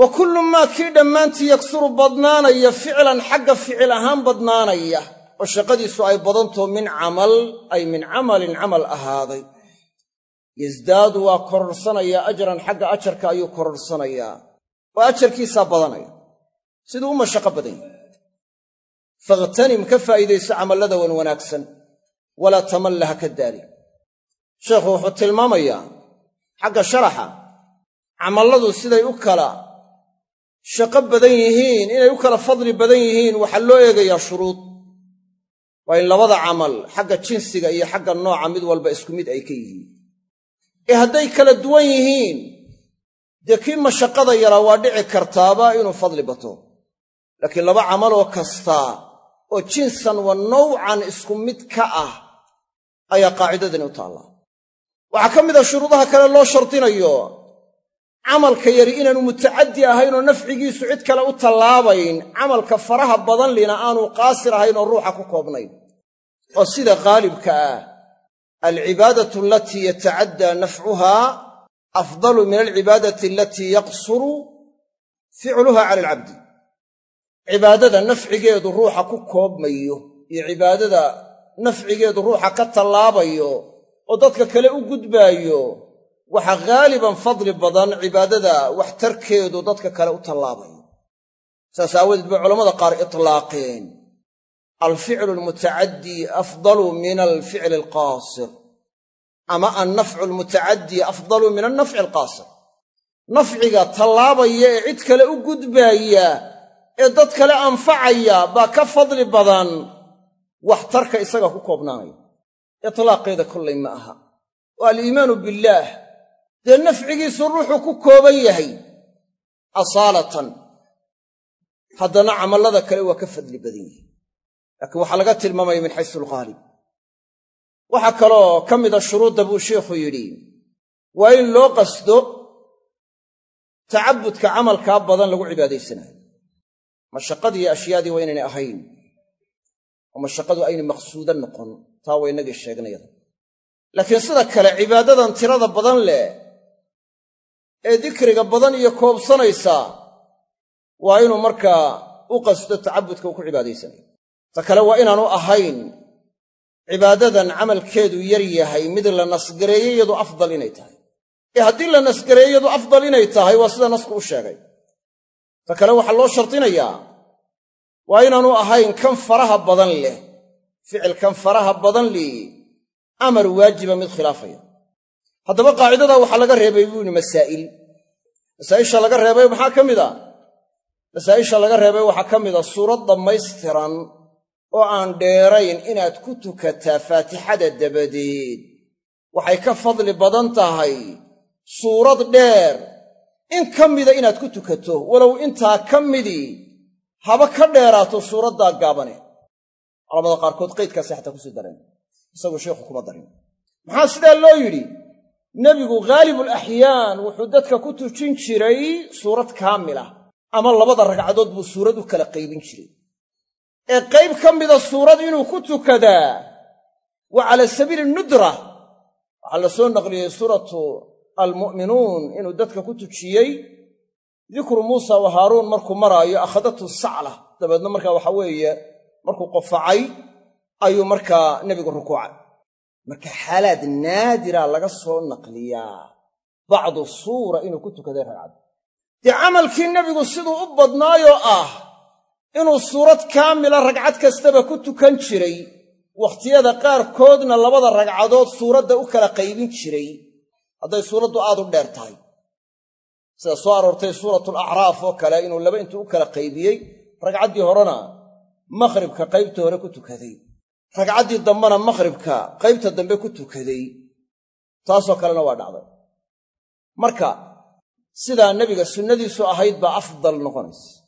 [SPEAKER 1] wa kullu maa kii dhammaantii yaksuru badnaanaya ficlan xagga ficil ahaan badnaanaya oo shaqadiisu ay badantoo min camal ay min camalin camal ahaaday yasdaadu waa kororsanayaa ajran xagga ajarka ayuu kororsanayaa oo ajarkiisaa badanaya siduu u mashaqo badan yahy fakhtanim ka faa'iidayso camallada wan wanaagsan walaa tamalla ka daali sheekhu wuxuu tilmaamayaa xagga sharaxa camalladu siday u kala shaqo badan yihiin inay u kala fadli badan yihiin waxaa loo eegayaa shuruud. Waa in labada camal xagga jinsiga iyo xagga nooca mid walba isku mid ay ka yihiin. Ee hadday kala duwan yihiin dee kii mashaqada yaraa waa dhici kartaaba inuu fadli bato. Laakiin laba camaloo kastaa oo jinsan wa nawcan isku mid ka ah ayaa qaacidadani u taallaa waxaa ka mid a shuruudaha kale loo shardinayo camalka yari inaanu mutacaddi ahayn oo nafcigiisu cid kale u tallaabayn camalka faraha badan lina aanu qaasir ahayn oo ruuxa ku koobnayn. Oo sida qaalibka ah alcibaadatu alatii yatacaddaa nafcuhaa afdalu min alcibaadati alatii yaqsuru ficluha cala alcabdi. Cibaadada nafcigeedu ruuxa ku koobmayo iyo cibaadada nafcigeedu ruuxa ka tallaabayo oo dadka kale u gudbaayo waxa ghaaliban fadli badan cibaadada waxtarkeedu dadka kale u tallaabayo. Saas aawadeed bay culammada qaar itlaaqeen. Alficlu almutacaddi afdalu min alficli alqaasir. Ama annafcu almutacaddi afdalu min annafci alqaasir. Nafciga tallaabaya ee cid kale u gudbaaya ee dad kale anfacaya baa ka fadli badan waxtarka isaga ku koobnaanaya itlaaqeeda kollay ma aha. Oo aliimaanu billaah. Dee nafcigiisu ruuxuu ku kooban yahay asaalatan. Haddana camallada kale waa ka fadli badan yihi laakiin waxaa laga tilmaamaya min xaysu alghaalib waxaa kaloo ka mida shuruudda buu sheikhu yidhi waa in loo qasdo tacabudka camalkaa badan lagu cibaadaysanayo. Mashaqadii ashyaadii waa inaynay ahayn oo mashaqadu aynay maqsuuda noqon taa waa inagii sheegnayada laakiin sida kale cibaadadan tirada badan leh ee dikriga badan iyo koobsanaysaa waa inuu markaa u qasdo tacabudka uu ku cibaadaysanayo ta kale waa inaanu ahayn cibaadadan camalkeedu yar yahay mid la nasgareeyey iyadu afdal inay tahay. Ee haddii la nasgareeye iyadu afdal inay tahay waa sida nasku u sheegay. Ta kale waxaa loo shardinayaa waa inaanu ahayn kan faraha badan leh ficilkan faraha badan li amar waajiba mid khilaafaya. Haddaba qaacidadaa waxaa laga reebay buu yidhi masaa'il. Masaa'isha laga reebay maxaa ka mid a? Masaa'isha laga reebay waxaa ka mid a suurad dhammaystiran oo aan dheerayn inaad ku tukataa faatixada dabadeed. Waxay ka fadli badan tahay suurad dheer. In ka mida inaad ku tukato walow intaa ka midii haba ka dheeraato suuraddaa gaabane culamada qaarkood qaydkaasi xataa ku sii dareen isagu sheikhu kuma darin. Maxaa sidaa loo yidhi? Nebigu khaalibul axyaan wuxuu dadka ku tujin jiray suurad kaamila ama labada ragcadood buu suurad u kala qaybin jiray. Ee qayb ka mida suurad inuu ku tukadaa waa cala sabiili nudra. Waxaa la soo naqliyey suuratu almu'minuun inuu dadka ku tujiyey. Dikru muusa wa haaruun markuu maraayo akhadatu sacla. Dabeedna markaa waxa weeye markuu qofacay ayuu markaa nebigu rukuucay. Marka xaalaad naadira laga soo naqliyaa bacdu suura inuu ku tukaday ragcad. Dee camalkii nebigu siduu u badnaayoo ah inuu suurad kaamila ragcad kastaba ku tukan jiray wakhtiyada qaarkoodna labada ragcadood suuradda u kala qaybin jiray hadday suuraddu aad u dheer tahay. Sida soo aroortay suuratul acraaf oo kale inuu laba intuu u kala qaybiyey ragcaddii horena makhribka qaybta hore ku tukaday. Ragcaddii dambena makhribka qaybta dambe ku tukaday taasoo kalena waa dhacday. Marka sidaa nebiga sunnadiisu ahayd baa afdal noqonaysa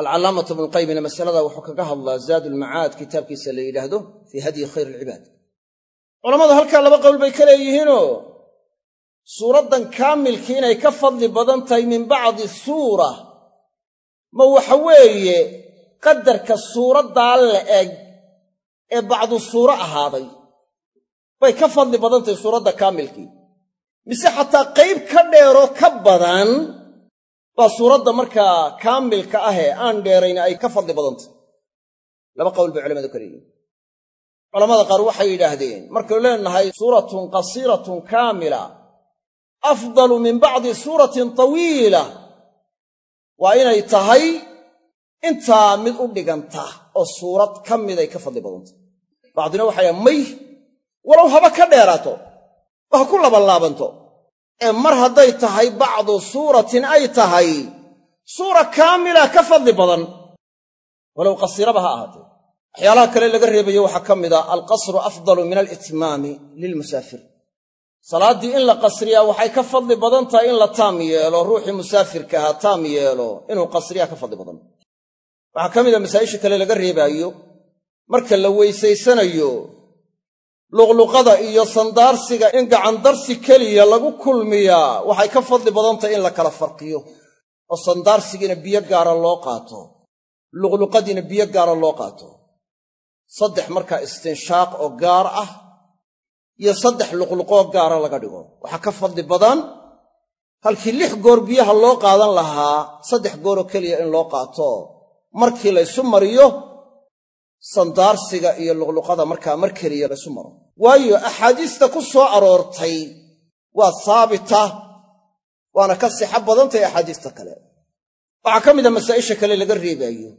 [SPEAKER 1] alcallaamatu ibnuqayimina masalada wuxuu kaga hadlaa zaadulmacaad kitaabkiisa la yidhaahdo fii hadyi khayr alcibaad culammadu halkaa laba qowl bay ka leeyihiinoo suuraddan kaamilkii inay ka fadli badan tahay min bacdi suura. Ma waxa weeye qadarka suuraddaa la eg ee bacdu suuro ahaaday. Bay ka fadli badan tahay suuradda kaamilkii. Mise xataa qayb ka dheeroo ka badan baa suuradda markaa kaamilka ahee aan dheerayn ay ka fadli badan tahay laba qowl bay culamadu ka leeyihiin culamada qaar waxay yidhaahdeen markaynu leenahay suuratun qasiiratun kaamila afdalu min bacdi suuratin tawiila. Waa inay tahay intaa mid u dhiganta oo suurad ka miday ka fadli badanta bacdina waxay may walow haba ka dheeraato oo ha ku labanlaabanto ee mar hadday tahay bacdu suuratin ay tahay suura kaamila ka fadli badan walow qasiraba ha ahaatee. Waxyaalaha kale laga reebayo waxaa ka mid a alqasru afdalu min alitmaami lilmusaafir. Salaaddii in la qasriyaa waxay ka fadli badan tahay in la taam yeelo ruuxii musaafirka ahaa taam yeelo inuu qasriyaa ka fadli badan waxaa ka mid a masaa'isha kale laga reebaayo marka la weysaysanayo luqluqada iyo sandaarsiga in gacandarsi keliya lagu kulmiyaa waxay ka fadli badan tahay in la kala farqiyo oo sandaarsigiina biyo gaara loo qaato luqluqadiina biyo gaara loo qaato. Saddex markaa istinshaaq oo gaar ah iyo saddex luqluqoo gaara laga dhigo. Waxaa ka fadli badan halkii lix goor biyaha loo qaadan lahaa saddex gooroo keliya in loo qaato markii laysu mariyo sandaarsiga iyo luqluqada markaa mar keliya laysu maro. Waayo axaadiista ku soo aroortay waa saabita waana ka sixo badantahay axaadiista kale. Waxaa ka mid a masaa'isha kale laga reebaayo.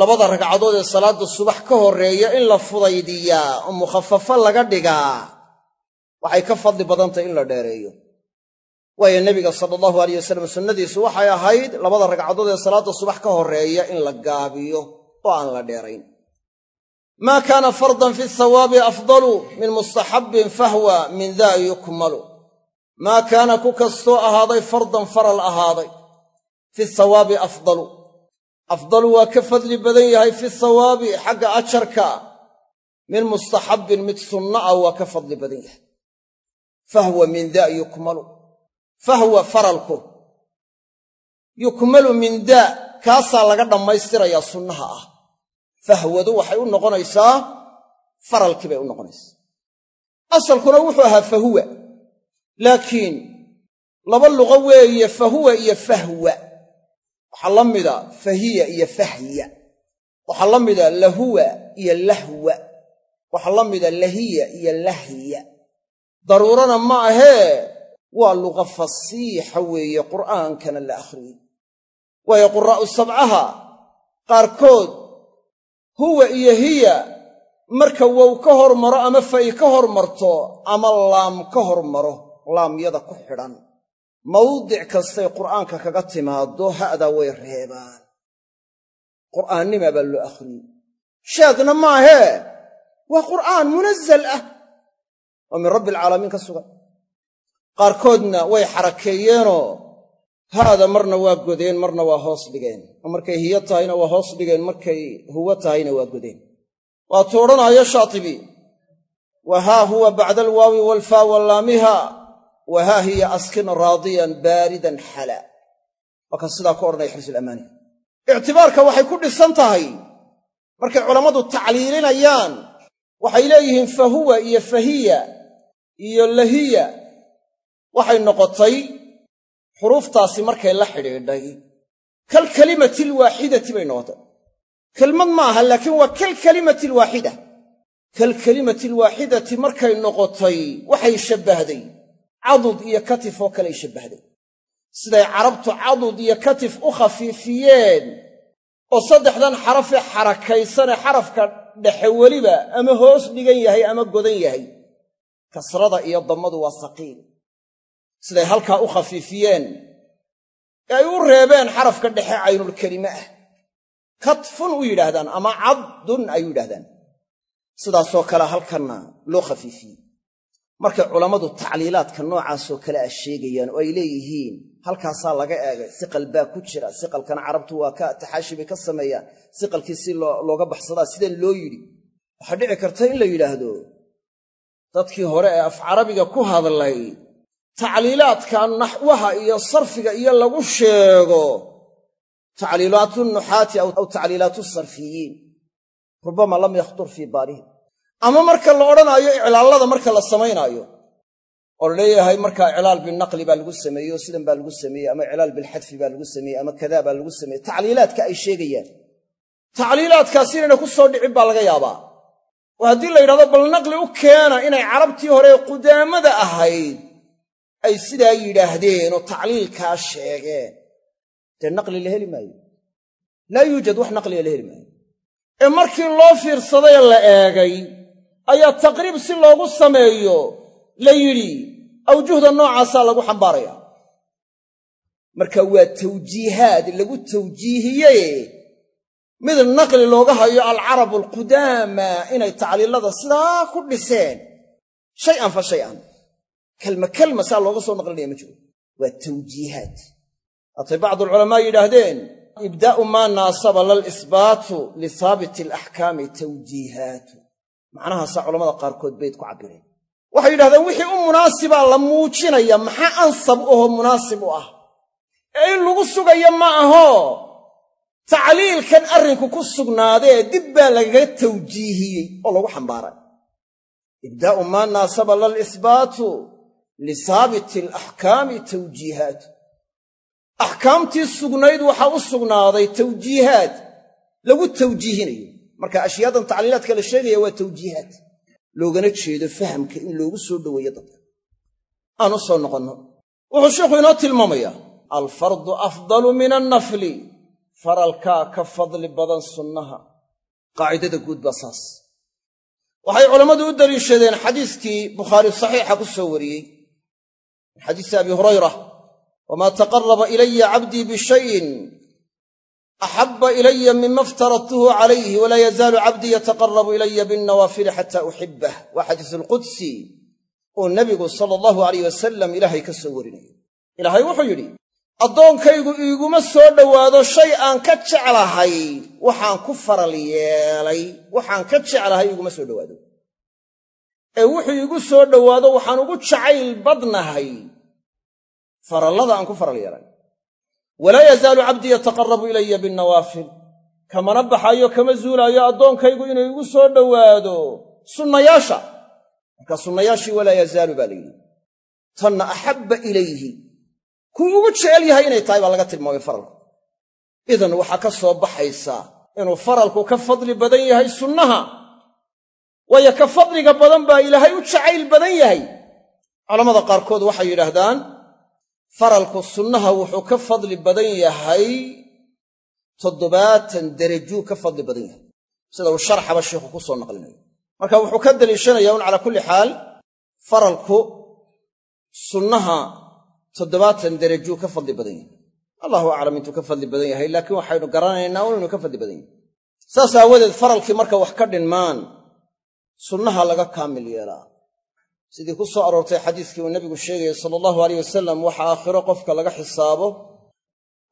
[SPEAKER 1] Labada ragcadood ee salaadda subax ka horreeya in la fudaydiyaa oo mukhafafo laga dhigaa waxay ka fadli badantahy in la dheereeyo waayo nebiga sala allahu alayh wasalam sunnadiisu waxay ahayd labada ragcadood ee salaadda subax ka horreeya in la gaabiyo oo aan la dheerayn. Maa kaana fardan fi thawaabi afdalu min mustaxabbin fahwa min daa yukmalu maa kaana ku kastoo ahaaday fardan faral ahaaday fi thawaabi afdalu. Afdalu waa ka fadli badan yahay fi thawaabi xagga ajarka. Min mustaxabbin mid sunna ah waa ka fadli badan yahay. Fahwa min daa yukmalu fahwa faralku yukmalu min daa kaasaa laga dhammaystirayaa sunnaha ah fahwadu waxay u noqonaysaa faralkii bay u noqonaysaa asalkuna wuxuu ahaa fahuwa laakiin laba luqo weeye fahuwa iyo fahwa waxaa la mida fahiya iyo fahya waxaa la mida lahuwa iyo lahwa waxaa la mida lahiya iyo lahya daruurana ma ahee waa luqa fasiixa weeye qur'aankana la akhriyey waayo quraa'u sabcaha qaarkood huwa iyo hiya marka wow ka hormaro ama fa'i ka hormarto ama laam ka hormaro laamyada ku xidhan. Mawdic kastay qur'aanka kaga timaaddo ha'daa way reebaan. Qur'aannimaa baa loo akhriyey shaadna maahee waa qur'aan munazal ah oo min rabbi alcaalamiin ka sugan qaarkoodna way xarakeeyeenoo haada marna waa godeen marna waa hoos dhigeen. Markay hiyo tahayna waa hoos dhigeen markay huwo tahayna waa godeen. Waatuu odhanaayo shaatibi. Wa haa huwa bacda alwaawi waalfaa wallaamiha wa haa hiya askin raadiyan baaridan xala. Waa kan sidaa ku odhanaya xirsulamaani ictibaarka waxay ku dhisan tahay markay culammadu tacliilinayaan waxay leeyihiin fahuwa iyo fahiya iyo lahiya waxay noqotay xuruuftaasi markay la xidhiidhay. Kalkalimati alwaaxidati bay noqotay. Kelmad ma aha laakiin waa kalkalimati alwaaxida kalkalimati alwaaxidati markay noqotay waxay shabbahday. Cadud iyo katif oo kaley shabbahday. Siday carabtu cadud iyo katif u khafiifiyeen oo saddexdan xarafee xarakaysane xarafka dhexe weliba ama hoos dhigan yahay ama godan yahay. Kasrada iyo dammadu waa saqiil siday halkaa u khafiifiyeen ee ay u reebeen xarafka dhexe caynulkelime ah. Katfun u yidhaahdaan ama cabdun ay u yidhahdaan sidaasoo kale halkanna loo khafiifiyey. Markay culammadu tacliilaadka noocaasoo kale ah sheegayaan oo ay leeyihiin halkaasaa laga eegay siqal baa ku jira siqalkana carabtu waa ka taxaashi bay ka sameeyaan siqalkii si looga baxsadaa sideen loo yidhi. Waxaa dhici karta in la yidhaahdo dadkii hore ee af carabiga ku hadlay tacliilaadka naxwaha iyo sarfiga iyo lagu sheego tacliilaatu nuxaati aw tacliilaatu sarfiyiin. Rubama lam yakhtur fii baalihim. Ama marka la odhanaayo iclaallada marka la samaynaayo oo la leeyahay markaa iclaal binaqli baa lagu sameeyey oo sidan baa lagu sameeyey ama iclaal bilxadfi baa lagu sameeyey ama kadaa baa lagu sameeyey tacliilaadka ay sheegayaan. Tacliilaadkaas inayna ku soo dhicin baa laga yaabaa. Oo haddii la yidhahdo bal naqli u keena inay carabtii hore qudaamada ahayd ay sidaa yidhaahdeen oo tacliilkaa sheegeen. Dee naqli la heli maayo? Laa yuujad wax naqliga la heli maayo. Ee markii loo fiirsadayee la eegay ayaa taqriib si loogu sameeyo la yidhi awjuhda noocaasaa lagu xambaaraya. Marka waa tawjiihaad lagu tawjiihiyee. Mid naqli looga hayo alcarabu alqudaama inay tacliilada sidaa ku dhiseen. Shay-an fa shay-an kelma kelma saa looga soo naqlinaya ma jiro. Waa tawjiihaad. Haatay bacdu alculamaa yidhaahdeen ibdaa'u maa naasaba lalisbaatu lihaabiti alaxkaami tawjiihaatu macnahaasaa culamada qaarkood bayd ku cabbireen. Waxay yidhahdeen wixii u munaasibaa la muujinaya maxaa ansab oho munaasib u ah? Ee in lagu sugayo ma aho. Tacliilkan arrinku ku sugnaadee dib baa lagaga tawjiihiyey oo lagu xambaaray. Ibdaa'u maa naasaba lalisbaatu lihaabiti alaxkaami tawjiihaatu axkaamtii sugnayd waxaa u sugnaaday tawjiihaad lagu tawjiihinayo. Marka ashyaadan tacliilaadka la sheegaya waa tawjiihaad loogana jeedo fahamka in loogu soo dhoweeyo dadka. Aan u soo noqonno. Wuxuu sheikhu inoo tilmaamayaa alfardu afdalu min annafli. Faralkaa ka fadli badan sunnaha. Qaacidada guud baa saas. Waxay culammadu u daliishadeen xadiiskii bukhaari saxiixa ku soo wariyey min xadiisi abi hurayra wamaa taqaraba ilaya cabdii bishayin axabba ilaya mima iftaradtuhu calayhi walaa yazaalu cabdii yataqarabu ilaya binnawaafili xataa uxibbah waa xadiis alqudsi uu nebigu sala allahu alayh wasalam ilaahay ka soo warinayo ilaahay wuxuu yidhi addoonkaygu iiguma soo dhowaado shay aan ka jeclahay waxaan ku faral yeelay waxaan ka jeclahay iiguma soo dhowaado ee wuxuu iigu soo dhowaado waxaan ugu jacayl badnahay. Farallada aan ku faral yeelay walaa yazaalu cabdii yataqarabu ilaya binnawaafil. Kamana baxayo kama zuulaayo addoonkaygu inuu igu soo dhowaado. Sunnayaasha. Marka sunnayaashii walaa yazaalu baa la yidhi. Tanna axabba ilayhi. Kuu ugu jecel yahay inay tahay baa laga tilmaamay faralku. Idan waxaa ka soo baxaysa inuu faralku ka fadli badan yahay sunnaha waayo ka fadliga badan baa ilaahay u jacayl badan yahay. Culammada qaarkood waxay yidhaahdaan faralku sunnaha wuxuu ka fadli badan yahay toddobaatan derajuu ka fadli badan yahay. Sida uu sharxaba sheikhu ku soo naqlinayo. Marka wuxuu ka daliishanaya un calaa kulli xaal faralku sunnaha toddobaatan derajuu ka fadli badan yahay. Allahu aclam intuu ka fadli badan yahay laakiin waxaynu garanaynaa un inuu ka fadli badan yahay. Saas aawadeed faralkii marka wax ka dhinmaan sunnaha laga kaamil yeelaa. Sidii ku soo aroortay xadiiskii uu nebigu sheegayay sala allahu alayh wasalam waxa aakhiro qofka laga xisaabo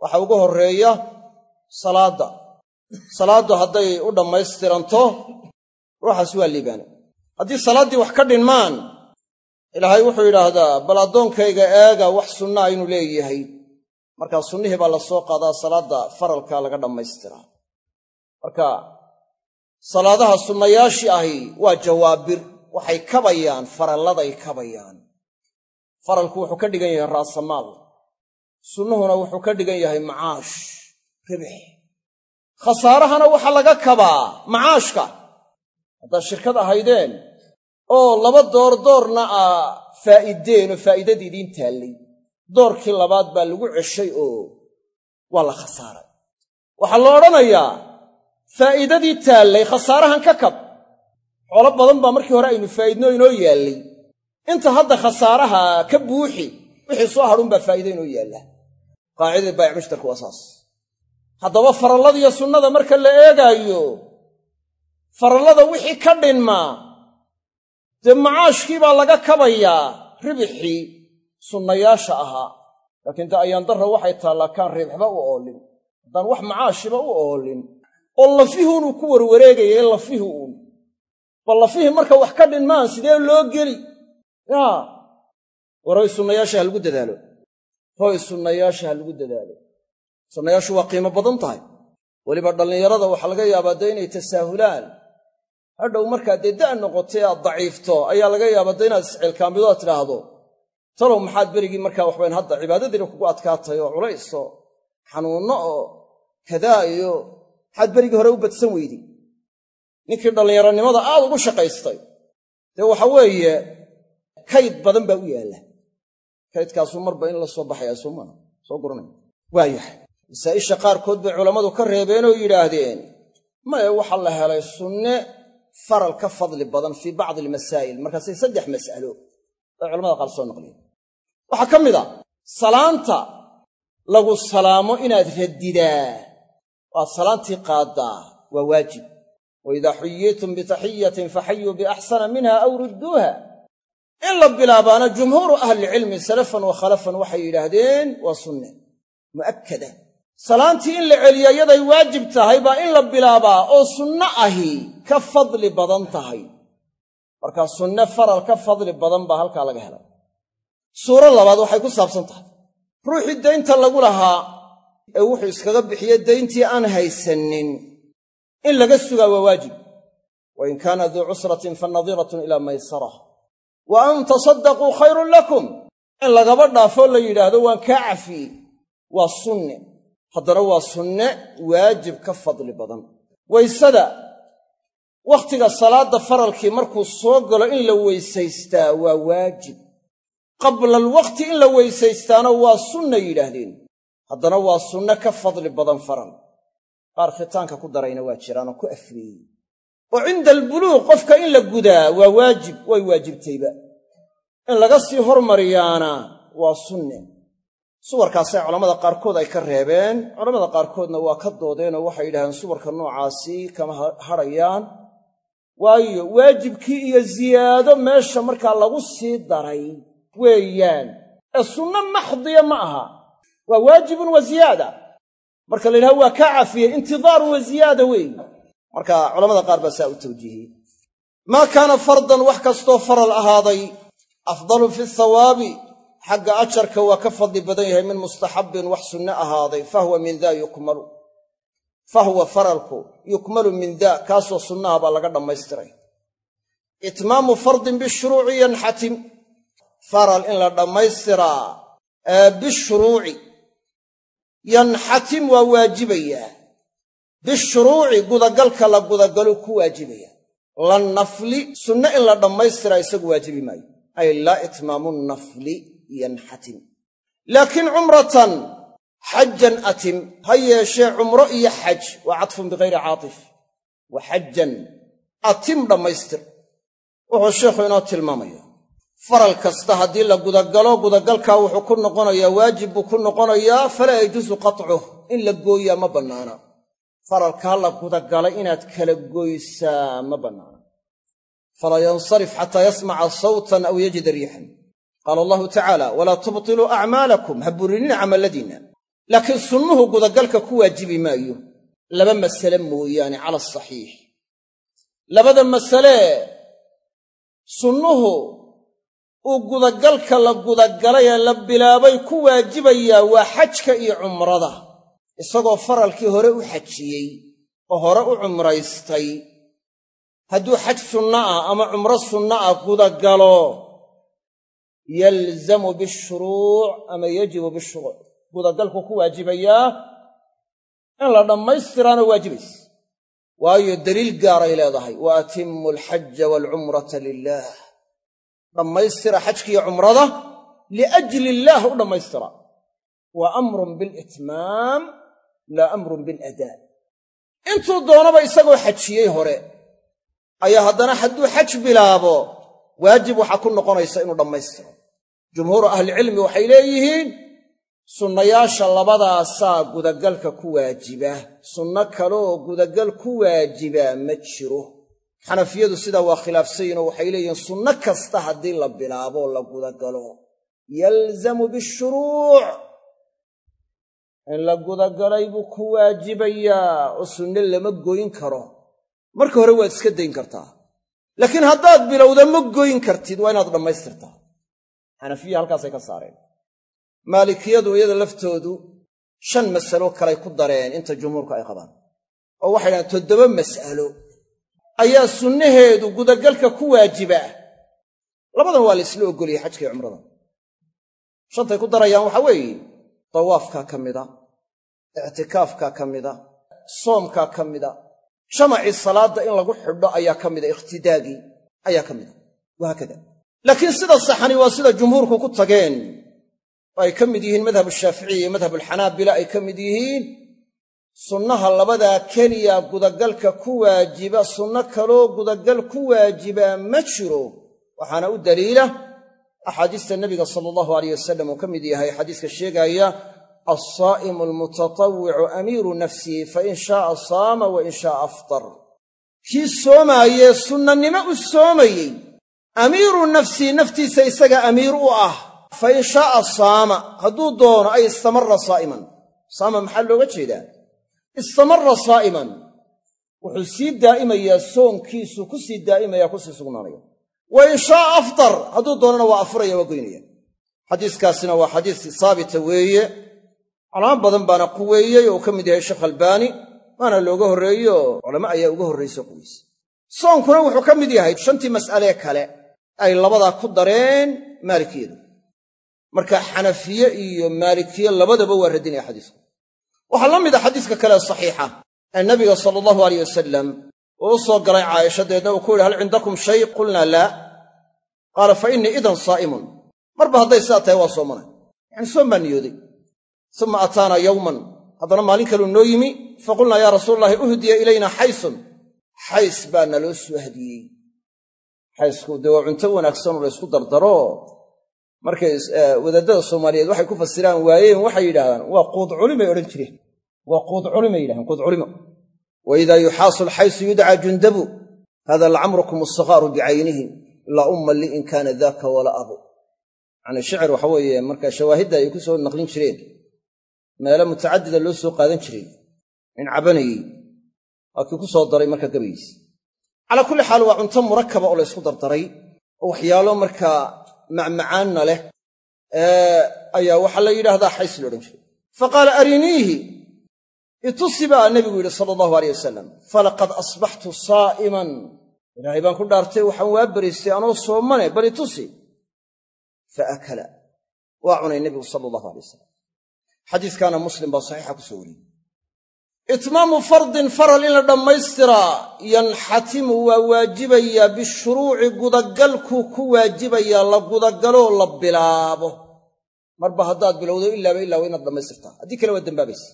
[SPEAKER 1] waxa ugu horreeya salaadda. Salaaddu hadday u dhammaystiranto ruuxaas waa liibaane haddii salaaddii wax ka dhinmaan ilaahay wuxuu yidhaahdaa bal addoonkayga eega wax sunnaa inuu leeyahay. Markaa sunnihii baa la soo qaadaa salaadda faralkaa laga dhammaystiraa. Marka salaadaha sunnayaashii ahi waa jawaabir. Waxay kabayaan faralladay kabayaan. Faralku wuxuu ka dhigan yahay raasamaal. Sunnuhuna wuxuu ka dhigan yahay macaash ribix khasaarahana waxaa laga kabaa macaashka. Haddaad shirkad ahaydeen oo laba door doorna aa faa'iideen oo faa'iidadii idiin taallay. Doorkii labaad baa lagu ceshay oo waa la khasaaray. Waxaa la odhanayaa faa'iidadii taallay khasaarahan ka kab. Xoolo badan baa markii hore aynu faa'iidno inoo yaallay. Inta hadda khasaaraha ka buuxi wixii soo hadhunbaa faa'iida inoo yaalla qaacidadii baayic mushtarka waa saas. Haddaba faralladiyo sunnada marka la eegaayo farallada wixii ka dhinmaa dee macaashkii baa laga kabayaa ribixii sunnayaasha ahaa. Laakiin dee ayaandarra waxay taallaa kaan ribixba u oolin. Haddaan wax macaashiba u oolin oo lafihuunuu ku warwareegaya lafihi uun bal lafihii marka wax ka dhinmaan sidee loo geli? Yaa war hoy sunnayaasha ha lagu dadaalo. Hoy sunnayaasha ha lagu dadaalo. Sunnayaashu waa qiimo badan tahay. Weliba dhallinyarada waxaa laga yaabaa dee inay tasaahulaan. Hadhow markaa dee da' noqotay aad daciifto ayaa laga yaabaa dee inaad iscilkaamido aad tidhaahdo. Talow maxaad berigii markaa waxbayn hadda cibaadadiina kugu adkaatay oo culays oo xanuunno oo kadaa iyo maxaad berigii hore u badsan weydi ninkii dhallinyaronimada aad ugu shaqaystay. Dee waxa weeye kayd badan baa u yaalla. Kaydkaasuu marba in la soo baxayaa soo maaha soo guranaya waayahay masaa'isha qaarkood bay culammadu ka reebeenoo yidhaahdeen maye waxaa la helay sunne faral ka fadli badan fii bacdi almasaa'il. Markaasay saddex mas'alo bay culamada qaar soo naqliyeen waxaa ka mid a salaanta lagu salaamo inaad radidaa waad salaantii qaaddaa waa waajib. Wa idaa xuyiitum bitaxiyatin faxayuu biaxsana minha aw rudduuha. In la bilaabaana jumhuuru ahlilcilmi salafan wa khalafan waxay yidhaahdeen waa sunne. Mu'akkada. Salaantii in la celiya yaday waajib tahay baa in la bilaabaa oo sunno ahi ka fadli badan tahay. Markaa sunne faral ka fadli badan baa halkaa laga helay suuro labaad waxay ku saabsan tahay. Ruuxii daynta lagu lahaa ee wuxuu iskaga bixiye dayntii aan haysanin. In laga sugaa waa waajib. Wa in kaana duu cusratin fa nadiratun ilaa maysara wa an tasaddaquu khayrun lakum. In lagaba dhaafoo la yidhaahdo waan kaa cafiyey waa sunne. Haddana waa sunne waajib ka fadli badan. Waysada wakhtiga salaadda faralkii markuu soo galo in la weysaystaa waa waajib. Qabla alwaqti in la weysaystaana waa sunna yidhaahdeen haddana waa sunne ka fadli badan faral qaar khitaanka ku darayna waa jiraanoo ku afreeyey oo cinda albuluuq qofka in la gudaa waa waajib way waajibtayba. In laga sii hormariyaana waa sunne. Suwarkaasay culammada qaarkood ay ka reebeen culammada qaarkoodna waa ka doodeenoo waxay yidhahdeen suwarka noocaasi kama hadhayaan. Waayo waajibkii iyo ziyaado meesha markaa lagu sii daray weeyaan. Ee sunno maxdiya ma aha waa waajibun wa ziyaada. Marka la yidhaha waa kaa cafiyey intidaaru wa ziyaada weeye marka culamada qaar baa saa u tawjiihiyey maa kaana fardan wax kastoo faral ahaaday afdalu fi thawaabi xagga ajarka waa ka fadli badan yahay min mustaxabbin wax sunne ahaaday fahuwa min daa yukmalu fahuwa faralku yukmalu min daa kaasoo sunnaha laga dhammaystiray. Itmaamu fardin bishuruuci yanxatim. Faral in la dhammaystiraa yanxatim waa waajibayaa bishuruuci gudagalka la gudagalo ku waajibaya. La nafli sunne in la dhammaystiraa isagu waajibi maayo. Ay laa itmaamu nafli yanxatim. Laakiin cumratan xajan atim ha yeeshee cumro iyo xaj waa cadfun bikayri caatif. Wa xajan atim dhammaystir. Wuxuu sheikhu inoo tilmaamaya faral kasta haddii la gudagalo gudagalkaa wuxuu ku noqonayaa waajib buu ku noqonayaa falaa yajuusu qatcuh in la gooyaa ma bannaana. Faralkaa la gudagalay inaad kala goysaa ma bannaana. Falaa yansarif xataa yasmaca sawtan aw yajida riixan. Qaala allahu tacaala walaa tubtiluu acmaalakum ha burinina camalladiinna. Laakiin sunnuhu gudagalka ku waajibi maayo. Laba masale mooyaane cala asaxiix labada masalee sunnuhu uu gudagalka la gudagalay ee la bilaabay ku waajibayaa waa xajka iyo cumrada isagoo faralkii hore u xajiyey oo hore u cumraystay. Hadduu xaj sunno ah ama cumro sunno ah gudagalo yalzamu bishuruuc ama yajibu bishuruuc gudagalku ku waajibayaa in la dhammaystiraana waajibaysa waayo daliil gaaray leedahay wa atimmu alxaja waalcumrata lilaah dhammaystira xajkiiyo cumrada liajli illaah u dhammaystira wa amrun bilitmaam laa amrun biladaa intuu doonaba isagoo xajiyey hore ayaa haddana hadduu xaj bilaabo waajib waxaa ku noqonaysa inuu dhammaystiro jumhuuru ahlicilmi waxay leeyihiin sunnayaasha labadaasaa gudagalka ku waajiba. Sunno kaleoo gudagal ku waajiba ma jiro xanafiyadu sidaa waa khilaafsayinoo waxay leeyihiin sunno kasta haddii la bilaabo la gudagalo yalzamu bishuruuc. In la gudagalay buu ku waajibayaa oo sunne lama goyn karo. Marka hore waad iska dayn kartaa. Laakiin haddaad bilowda ma goyn kartid waa inaad dhammaystirtaa. Xanafiya halkaasay ka saareen. Maalikiyadu iyada laftoodu shan masalo kalay ku dareen inta jumhuurku ay qabaan. Oo waxay dhahaan toddoba mas'alo ayaa sunnaheedu gudagalka ku waajiba labadan waa la isla oggoliyey xajkaiyo cumrada. Shantay ku darayaan waxaa weeye dawaafkaa ka mida ictikaafkaa ka mida soomkaa ka mida jamacii salaadda in lagu xidho ayaa ka mida ikhtidaagii ayaa ka mida. Wahaakada laakiin sida saxani waa sida jumhuurku ku tageen oo ay ka mid yihiin madhab shaaficiya iyo madhab alxanaabila ay ka mid yihiin sunnaha labadaa keliya gudagalka ku waajiba sunno kaloo gudagal ku waajibaa ma jiro. Waxaana u daliila axaadiista nabiga sala allahu aleyh wasalam uu ka mid yahay xadiiska sheegaaya alsaa'imu almutatawwicu amiiru nafsihi fain shaaa saama wa in shaaa aftar. Kii soomaayee sunnanimo u soomayey amiiru nafsihi naftiisa isaga amiir u ah fa in shaaa saama. Hadduu doono ay istamara saa'iman. Saama maxaa looga jeedaa istamara saa'iman. Wuxuu sii daa'imayaa soonkiisu ku sii daa'imayaa ku sii sugnaanaya wa in shaaa aftar hadduu doonana waa afuraya waa goynaya. Xadiiskaasina waa xadiis saabita weeye. Calaamo badan baana quweeyey oo ka mid yahay sheekh albaani waana looga horreeye oo culamo ayaa uga horrayso quweyse soonkuna wuxuu ka mid yahay shantii mas'alee kale ay labadaa ku dareen maalikiyadu. Marka xanafiye iyo maalikiye labadaba waa radinaya xadiisku waxaa la mid a xadiiska kale saxiixa ee nabiga sala allahu aleyh wasalam uu u soo galay caaisha deedna uu ku yidhi hal cindakum shay? Qulnaa laa qaala fa innii idan saa'imun marba hadday sidaa tahay waa soomanay yacni soom baa niyooday uma ataanaa yowman haddana maalin kaluu noo yimi faqulnaa yaa rasuula allahi uhdiya ilayna xaysun. Xays baa naloo soo hadiyey. Xaysku dee waa cunto wanaagsanoo la ysku dardaro markay wadaadada soomaaliyeed waxay ku fasiraan waayeen waxay yidhahdaan waa quud culimay odhan jireen. Waa quud culimay yidhahdeen quud culimo wa idaa yuxaasu alxaysu yudcaa jundabu hada lacamrukum asakaaru bicaynihi laa umma li in kaana daaka wala abu. Yacni shicir waxa weeye marka shawaahidda ay ku naqlin jireen meelo mutacadida loo soo qaadan jiray in cabanayey waa kii ku soo daray marka gabaygiis calaa kulli xaal waa cunto murakaba oo la ysku dardaray oo waxyaalo markaa macmacaanna leh ayaa waxaa la yidhaahdaa xays la odhan jiray fa qaala ariniihi itusi baa nebigu yidhi sala allahu aleyh wasalam falaqad asbaxtu saa'iman ilaahay baan ku dhaartay waxaan waa beriistay anoo soomane bal itusi fa akala waa cunay nebigu sala allahu alay wasalam xadiiskaana muslim baa saxiixa ku soo wariyey itmaamu fardin faral in la dhammaystiraa yanxatimu waa waajibayaa bishuruuci gudagalkuu ku waajibayaa la gudagaloo la bilaabo. Marba haddaad bilowdo ilaaba ilaa waa inaad dhammaystirtaa. Haddii kale waa dembaabaysa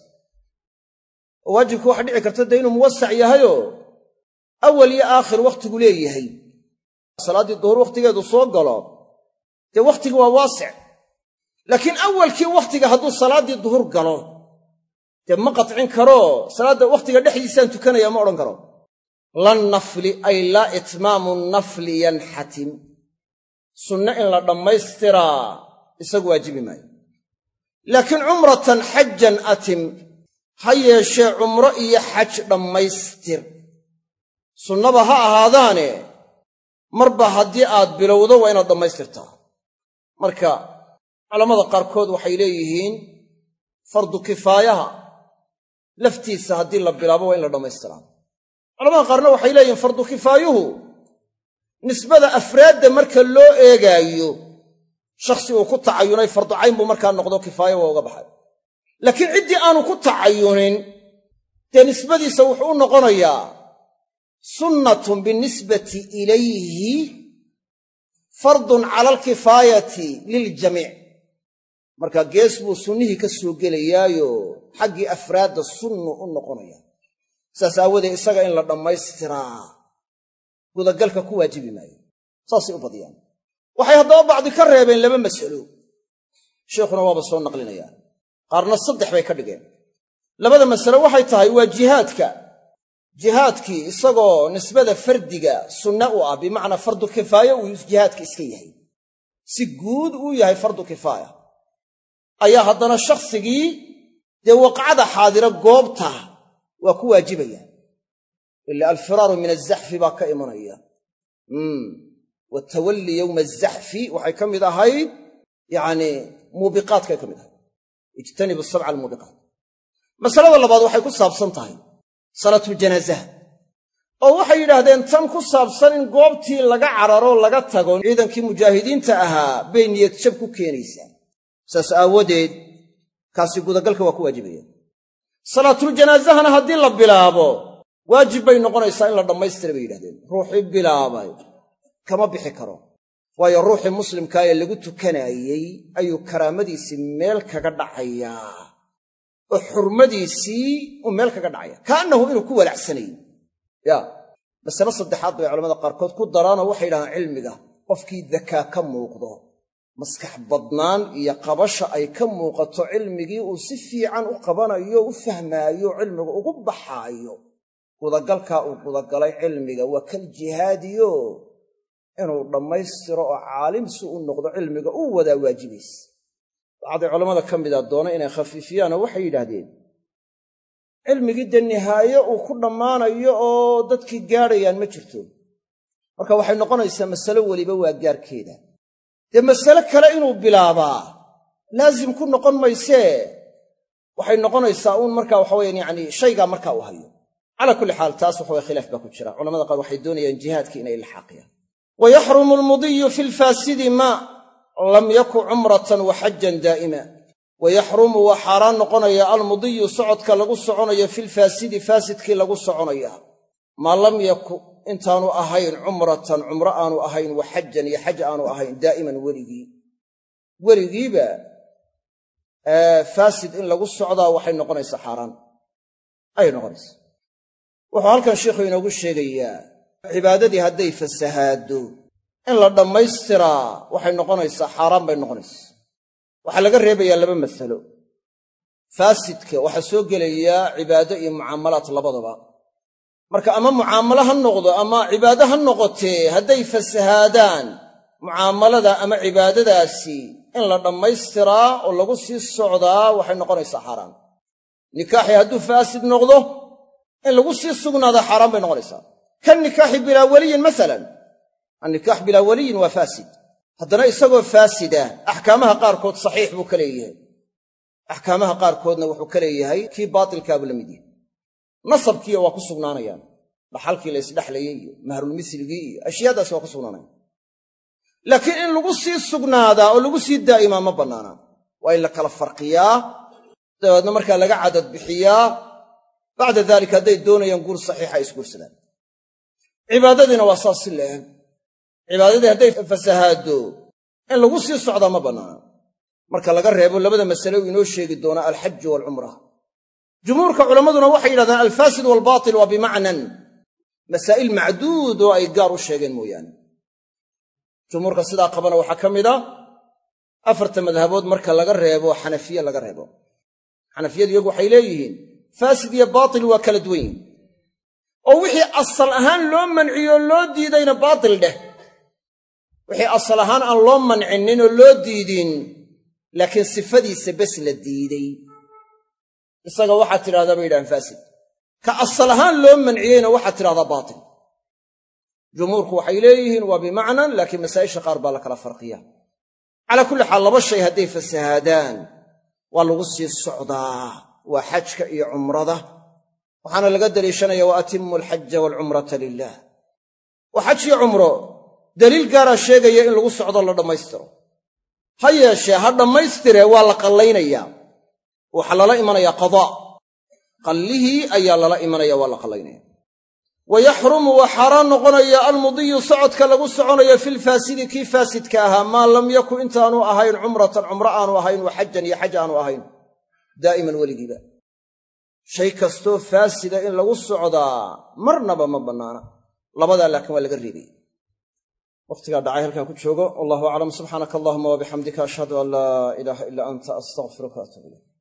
[SPEAKER 1] oo waajibku waxa dhici karta dee inuu muwasac yahayoo awal iyo aakhir wakhtigu leeyahay. Salaaddii duhur wakhtigeedu soo galo dee wakhtigu waa waasic. Laakiin awalkii wakhtiga hadduu salaaddii duhur galo dee ma qatcin karoo salaadda wakhtiga dhexdiisaan tukanaya ma odhan karo. Lan nafli ay laa itmaamu nafli yanxatim sunne in la dhammaystiraa isagu waajibi maayo. Laakiin cumratan xajan atim ha yeeshee cumro iyo xaj dhammaystir. Sunnaba ha ahaadaane marba haddii aad bilowdo waa inaad dhammaystirtaa. Marka culammada qaarkood waxay leeyihiin fardu kifaayaha laftiisa haddii la bilaabo waa in la dhammaystiraa culamada qaarna waxay leeyihiin fardu kifaayuhu. Nisbada afraadda marka loo eegaayo shakhsi uu ku tacayunay fardu cayn buu markaa noqdo kifaayo waa uga baxay. Laakiin ciddii aanu ku tacayunin dee nisbadiisa wuxuu u noqonayaa sunnatun binisbati ilayhi fardun cala alkifaayati liljamiic marka gees buu sunnihii ka soo gelayaayo xaggii afraadda sunnu u noqonaya. Saas aawoodee isaga in la dhammaystiraa gudagalka ku waajibi maayo. Saasay u badiyaan. Waxay haddaba bacdi ka reebeen laba mas'alo. Sheikhuna waaba soo naqlinayaa qaarna saddex bay ka dhigeen. Labada masale waxay tahay waa jihaadka. Jihaadkii isagoo nisbada fardiga sunne u ah bimacnaa fardu kifaaya uu jihaadka iska yahay. Si guud uu yahay fardu kifaaya ayaa haddana shakhsigii dee waqcada xaadira goobta waa ku waajibaya. Ila alfiraaru min azaxfi baa ka imanaya. Watawalli yowma azaxfi waxay ka mid ahayd yacnii muubiqaadkay ka mid ahayd. Ijtanibu sabca almuubiqaat. Masalada labaad waxay ku saabsan tahay salaatuljanaasaha oo waxay yidhaahdeen tan ku saabsan in goobtii laga cararo laga tago ciidankii mujaahidiinta ahaa bay niyad jab ku keenaysaa saas aawadeed kaasi gudagalka waa ku waajibaya. Salaatuljannaasahana haddii la bilaabo waajib bay noqonaysaa in la dhammaystira bay yidhahdeen ruuxii bilaabay kama bixi karo. Waayo ruuxii muslimkaa ee lagu tukanaayey ayuu karaamadiisii meel kaga dhacayaa oo xurmadiisii uu meel kaga dhacaya. Kaannahu inuu ku walacsanayey ya masale saddexaad bay culamada qaarkood ku daraanoo waxay yidhahdaan cilmiga qofkii dakaa ka muuqdo maskax badnaan iyo qabasha ay ka muuqato cilmigii uu si fiican u qabanayo u fahmaayo cilmiga ugu baxaayo. Gudagalkaa uu gudagalay cilmiga waa kal jihaadiyo. Inuu dhammaystiro oo caalim si u noqdo cilmiga u wadaa waajibaysa bacdi culammada ka mida doona inay khafiifiyaanoo waxay yidhaahdeen cilmigii dee nihaaye uu ku dhammaanayo oo dadkii gaadhayaan ma jirto. Marka waxay noqonaysaa masalo weliba waa gaarkeeda dee masale kale inuu bilaabaa laasim ku noqon maysee waxay noqonaysaa uun marka waxaweyan yacni shaygaa markaa uu hayo. Calaa kulli xaal taas waxaway khilaaf baa ku jira. Culamada qaar waxay doonayaan jihaadkii inay ilxaaqiyaan wa yaxrumu almudiyu fi lfaasidi ma lam yaku cumratan wa xajan daa'ima. Wa yaxrumu waa xaaraan noqonaya almudiyu socodka lagu soconayo filfaasidi faasidkii lagu soconaya maa lam yaku intaanu ahayn cumratan cumro aanu ahayn wa xajan iyo xaj aanu ahayn daa'iman weligii weligiiba faasid in lagu socdaa waxay noqonaysaa xaaraan. Ayay noqonaysaa. Wuxuu halkan sheikhu inoogu sheegayaa cibaadadii hadday fasahaaddo in la dhammaystiraa waxay noqonaysaa xaaraan bay noqonaysaa. Waxaa laga reebayaa laba masalo. Faasidka waxaa soo gelayaa cibaado iyo mucaamalaat labadaba marka ama mucaamalo ha noqdo ama cibaado ha noqotee hadday fasahaadaan mucaamalada ama cibaadadaasi in la dhammaystiraa oo lagu sii socdaa waxay noqonaysaa xaaraan nikaaxi hadduu faasid noqdo in lagu sii sugnaadaa xaaraan bay noqonaysaa. Kan nikaaxi bilaa weliyin masalan annikaax bilaa weliyin waa faasid. Haddana isagoo faasida axkaamaha qaarkood saxiix buu ka leeyahay. Axkaamaha qaarkoodna wuxuu ka leeyahay kii baatilkaabuu la mid yahay nasabkiiyo waa ku sugnaanayaan. Dhaxalkii la ysdhexlayay iyo mahrulmisligii iyo ashyaadaasi waa ku sugnaanayaan. Laakiin in lagu sii sugnaadaa oo lagu sii daa'imaa ma bannaanaa waa in la kala farqiyaa dabeedna markaa laga cadad bixiyaa. Bacda daalika hadday doonayaan guur saxiixa ay isguursadaan cibaadadiina waa saas si la-eg cibaadadii hadday fasahaaddo in lagu sii socdaa ma bannaana. Marka laga reebo labada masale uu inoo sheegi doonaa alxaju waalcumra jumhuurka culammaduna waxay yidhahdaan alfaasid waalbaatil waa bimacnan. Masaa'il macduud oo ay gaar u sheegeen mooyaane. Jumhuurka sidaa qabana waxaa ka mid a afarta madhabood marka laga reebo xanafiye laga reebo. Xanafiyadu iyagu waxay leeyihiin faasid iyo baatil waa kala duwan yihiin oo wixii asal ahaan loo manciyo loo diidayna baatil dheh. Wixii asal ahaan aan loo mancinin oo loo diidin laakiin sifadiisa bes la diiday isaga waxaad tidhahdaa bay yidhahaan faasid. Ka asal ahaan loo manciyeyna waxaad tidhahdaa baatil. Jumhuurku waxay leeyihiin waa bimacnan laakiin masaa'isha qaar baa la kala farqiya calaa kulli xaal laba shay hadday fasahaadaan waa lagu sii socdaa waa xajka iyo cumrada. Waxaana laga daliishanaya wa atimmu alxaja waalcumrata lilah oo xaj iyo cumro daliil gaaraa sheegaya in lagu socdo la dhammaystiro. Ha yeeshee ha dhammaystire waa la qallaynayaa waxaa lala imanayaa qadaa qallihii ayaa lala imanaya waa la qallaynaya wa yaxrumu waa xaaraan noqonaya almudiyu socodka lagu soconayo filfaasidi kii faasidka ahaa maa lam yaku intaanu ahayn cumratan cumro aanu ahayn wa xajan iyo xaj aanu ahayn daa'iman weligiiba. Shay kastoo faasida in lagu socdaa marnaba ma bannaana. Labadaa laakiin waa laga reebaya wakhtigaa dhacay halkaa ku joogo. Wallahu aclam subxaanaka allahuma wabixamdika ashhadu an laa ilaaha ilaa anta astaqfiruka atuub ilayk